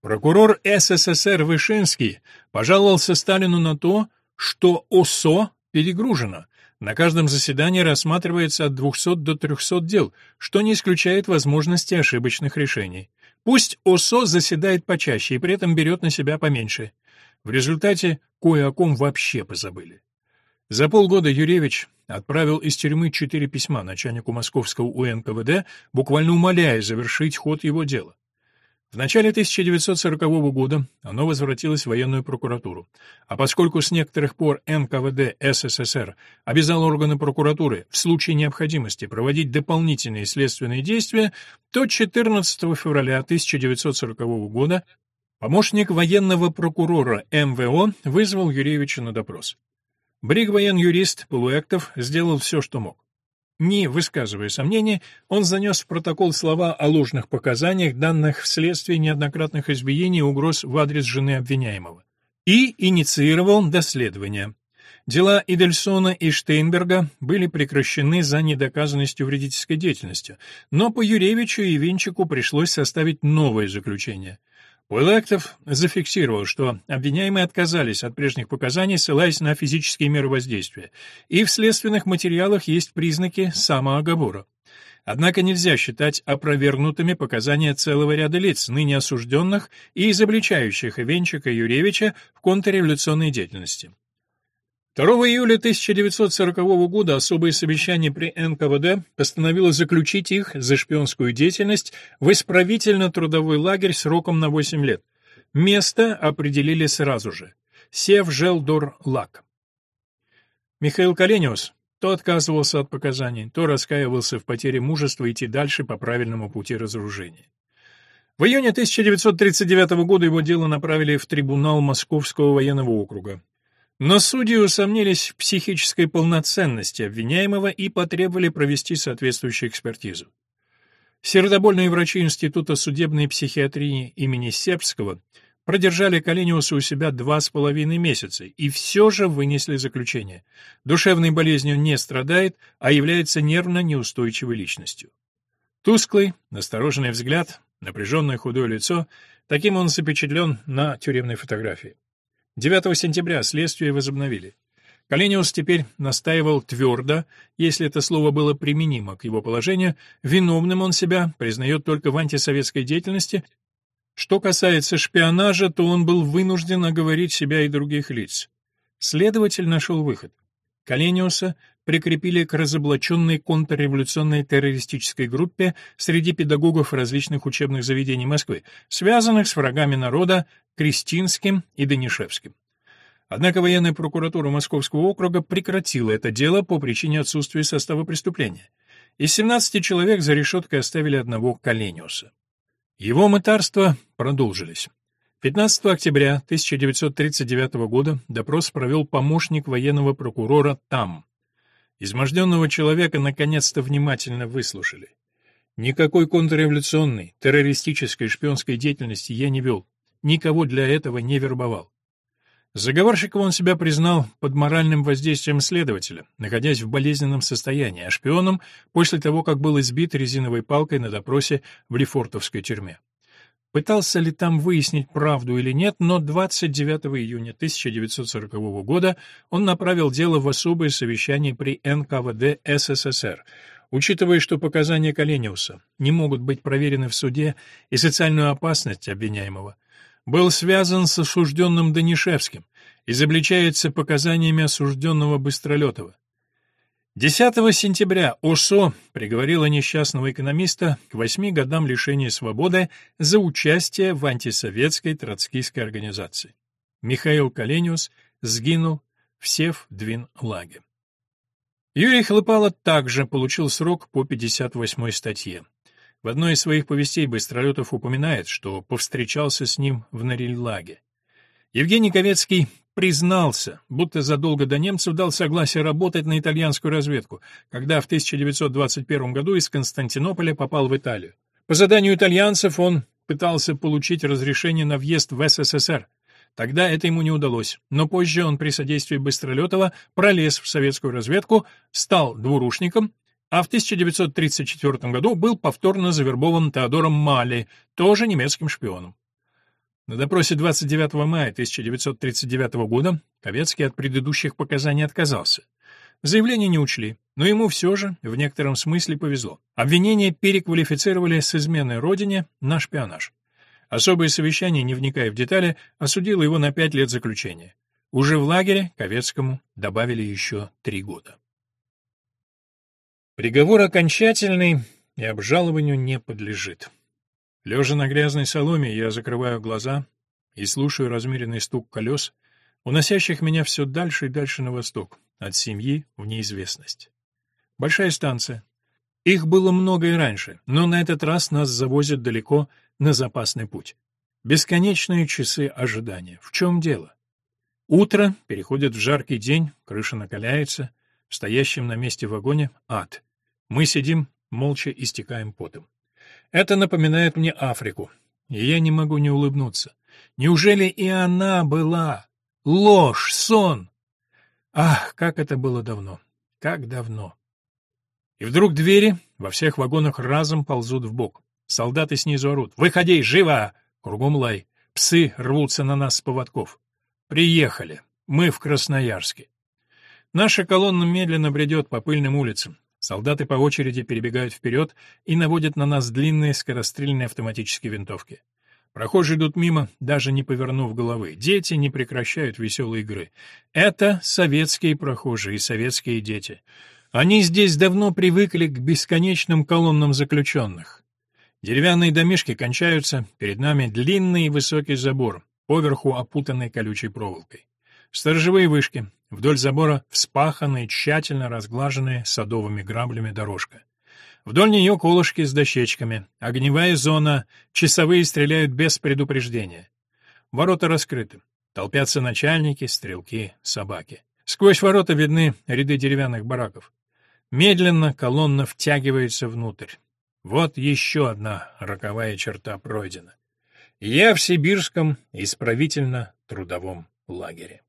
Прокурор СССР Вышинский пожаловался Сталину на то, что ОСО перегружено. На каждом заседании рассматривается от 200 до 300 дел, что не исключает возможности ошибочных решений. Пусть ОСО заседает почаще и при этом берет на себя поменьше. В результате кое о ком вообще позабыли. За полгода Юревич отправил из тюрьмы четыре письма начальнику московского УНКВД, буквально умоляя завершить ход его дела. В начале 1940 года оно возвратилось в военную прокуратуру. А поскольку с некоторых пор НКВД СССР обязал органы прокуратуры в случае необходимости проводить дополнительные следственные действия, то 14 февраля 1940 года помощник военного прокурора МВО вызвал Юрьевича на допрос. Бригвоен-юрист Полуэктов сделал все, что мог. Не высказывая сомнений, он занес в протокол слова о ложных показаниях, данных вследствие неоднократных избиений и угроз в адрес жены обвиняемого, и инициировал доследование. Дела Идельсона и Штейнберга были прекращены за недоказанностью вредительской деятельности, но по Юревичу и Винчику пришлось составить новое заключение. Уэллектов зафиксировал, что обвиняемые отказались от прежних показаний, ссылаясь на физические меры воздействия, и в следственных материалах есть признаки самооговора. Однако нельзя считать опровергнутыми показания целого ряда лиц, ныне осужденных и изобличающих Ивенчика и Юревича в контрреволюционной деятельности. 2 июля 1940 года особое совещание при НКВД постановило заключить их за шпионскую деятельность в исправительно-трудовой лагерь сроком на 8 лет. Место определили сразу же. Сев-Желдор-Лак. Михаил Калениус то отказывался от показаний, то раскаивался в потере мужества идти дальше по правильному пути разоружения. В июне 1939 года его дело направили в трибунал Московского военного округа. Но судьи усомнились в психической полноценности обвиняемого и потребовали провести соответствующую экспертизу. Сердобольные врачи Института судебной психиатрии имени Сербского продержали Калиниуса у себя два с половиной месяца и все же вынесли заключение. Душевной болезнью не страдает, а является нервно неустойчивой личностью. Тусклый, настороженный взгляд, напряженное худое лицо — таким он запечатлен на тюремной фотографии. 9 сентября следствие возобновили. Калениус теперь настаивал твердо, если это слово было применимо к его положению, виновным он себя признает только в антисоветской деятельности. Что касается шпионажа, то он был вынужден оговорить себя и других лиц. Следователь нашел выход. Калениуса прикрепили к разоблаченной контрреволюционной террористической группе среди педагогов различных учебных заведений Москвы, связанных с врагами народа Кристинским и Данишевским. Однако военная прокуратура Московского округа прекратила это дело по причине отсутствия состава преступления. Из 17 человек за решеткой оставили одного Калениуса. Его мытарства продолжились. 15 октября 1939 года допрос провел помощник военного прокурора Там. Изможденного человека наконец-то внимательно выслушали. Никакой контрреволюционной, террористической, шпионской деятельности я не вел. Никого для этого не вербовал. Заговорщиком он себя признал под моральным воздействием следователя, находясь в болезненном состоянии, а шпионом после того, как был избит резиновой палкой на допросе в Лефортовской тюрьме. Пытался ли там выяснить правду или нет, но 29 июня 1940 года он направил дело в особое совещание при НКВД СССР, учитывая, что показания Калениуса не могут быть проверены в суде и социальную опасность обвиняемого. Был связан с осужденным Данишевским, изобличается показаниями осужденного Быстролетова. 10 сентября ОСО приговорила несчастного экономиста к восьми годам лишения свободы за участие в антисоветской троцкистской организации. Михаил Калениус сгинул в Сев-Двин-Лаге. Юрий Хлопало также получил срок по 58 статье. В одной из своих повестей Быстролетов упоминает, что повстречался с ним в Нарильлаге. Евгений Ковецкий признался, будто задолго до немцев дал согласие работать на итальянскую разведку, когда в 1921 году из Константинополя попал в Италию. По заданию итальянцев он пытался получить разрешение на въезд в СССР. Тогда это ему не удалось, но позже он при содействии Быстролетова пролез в советскую разведку, стал двурушником, а в 1934 году был повторно завербован Теодором Мали, тоже немецким шпионом. На допросе 29 мая 1939 года Ковецкий от предыдущих показаний отказался. Заявление не учли, но ему все же в некотором смысле повезло. Обвинение переквалифицировали с изменой родине на шпионаж. Особое совещание, не вникая в детали, осудило его на пять лет заключения. Уже в лагере Ковецкому добавили еще три года. Приговор окончательный и обжалованию не подлежит. Лежа на грязной соломе, я закрываю глаза и слушаю размеренный стук колес, уносящих меня все дальше и дальше на восток, от семьи в неизвестность. Большая станция. Их было много и раньше, но на этот раз нас завозят далеко на запасный путь. Бесконечные часы ожидания. В чем дело? Утро переходит в жаркий день, крыша накаляется, в стоящем на месте вагоне ад. Мы сидим, молча истекаем потом. Это напоминает мне Африку, и я не могу не улыбнуться. Неужели и она была? Ложь, сон! Ах, как это было давно! Как давно! И вдруг двери во всех вагонах разом ползут в бок. Солдаты снизу орут. «Выходи, живо!» Кругом лай. Псы рвутся на нас с поводков. Приехали. Мы в Красноярске. Наша колонна медленно бредет по пыльным улицам. Солдаты по очереди перебегают вперед и наводят на нас длинные скорострельные автоматические винтовки. Прохожие идут мимо, даже не повернув головы. Дети не прекращают веселой игры. Это советские прохожие и советские дети. Они здесь давно привыкли к бесконечным колоннам заключенных. Деревянные домишки кончаются, перед нами длинный и высокий забор, поверху опутанный колючей проволокой. Сторожевые вышки, вдоль забора вспаханная, тщательно разглаженная садовыми граблями дорожка. Вдоль нее колышки с дощечками, огневая зона, часовые стреляют без предупреждения. Ворота раскрыты, толпятся начальники, стрелки, собаки. Сквозь ворота видны ряды деревянных бараков. Медленно колонна втягивается внутрь. Вот еще одна роковая черта пройдена. Я в сибирском исправительно-трудовом лагере.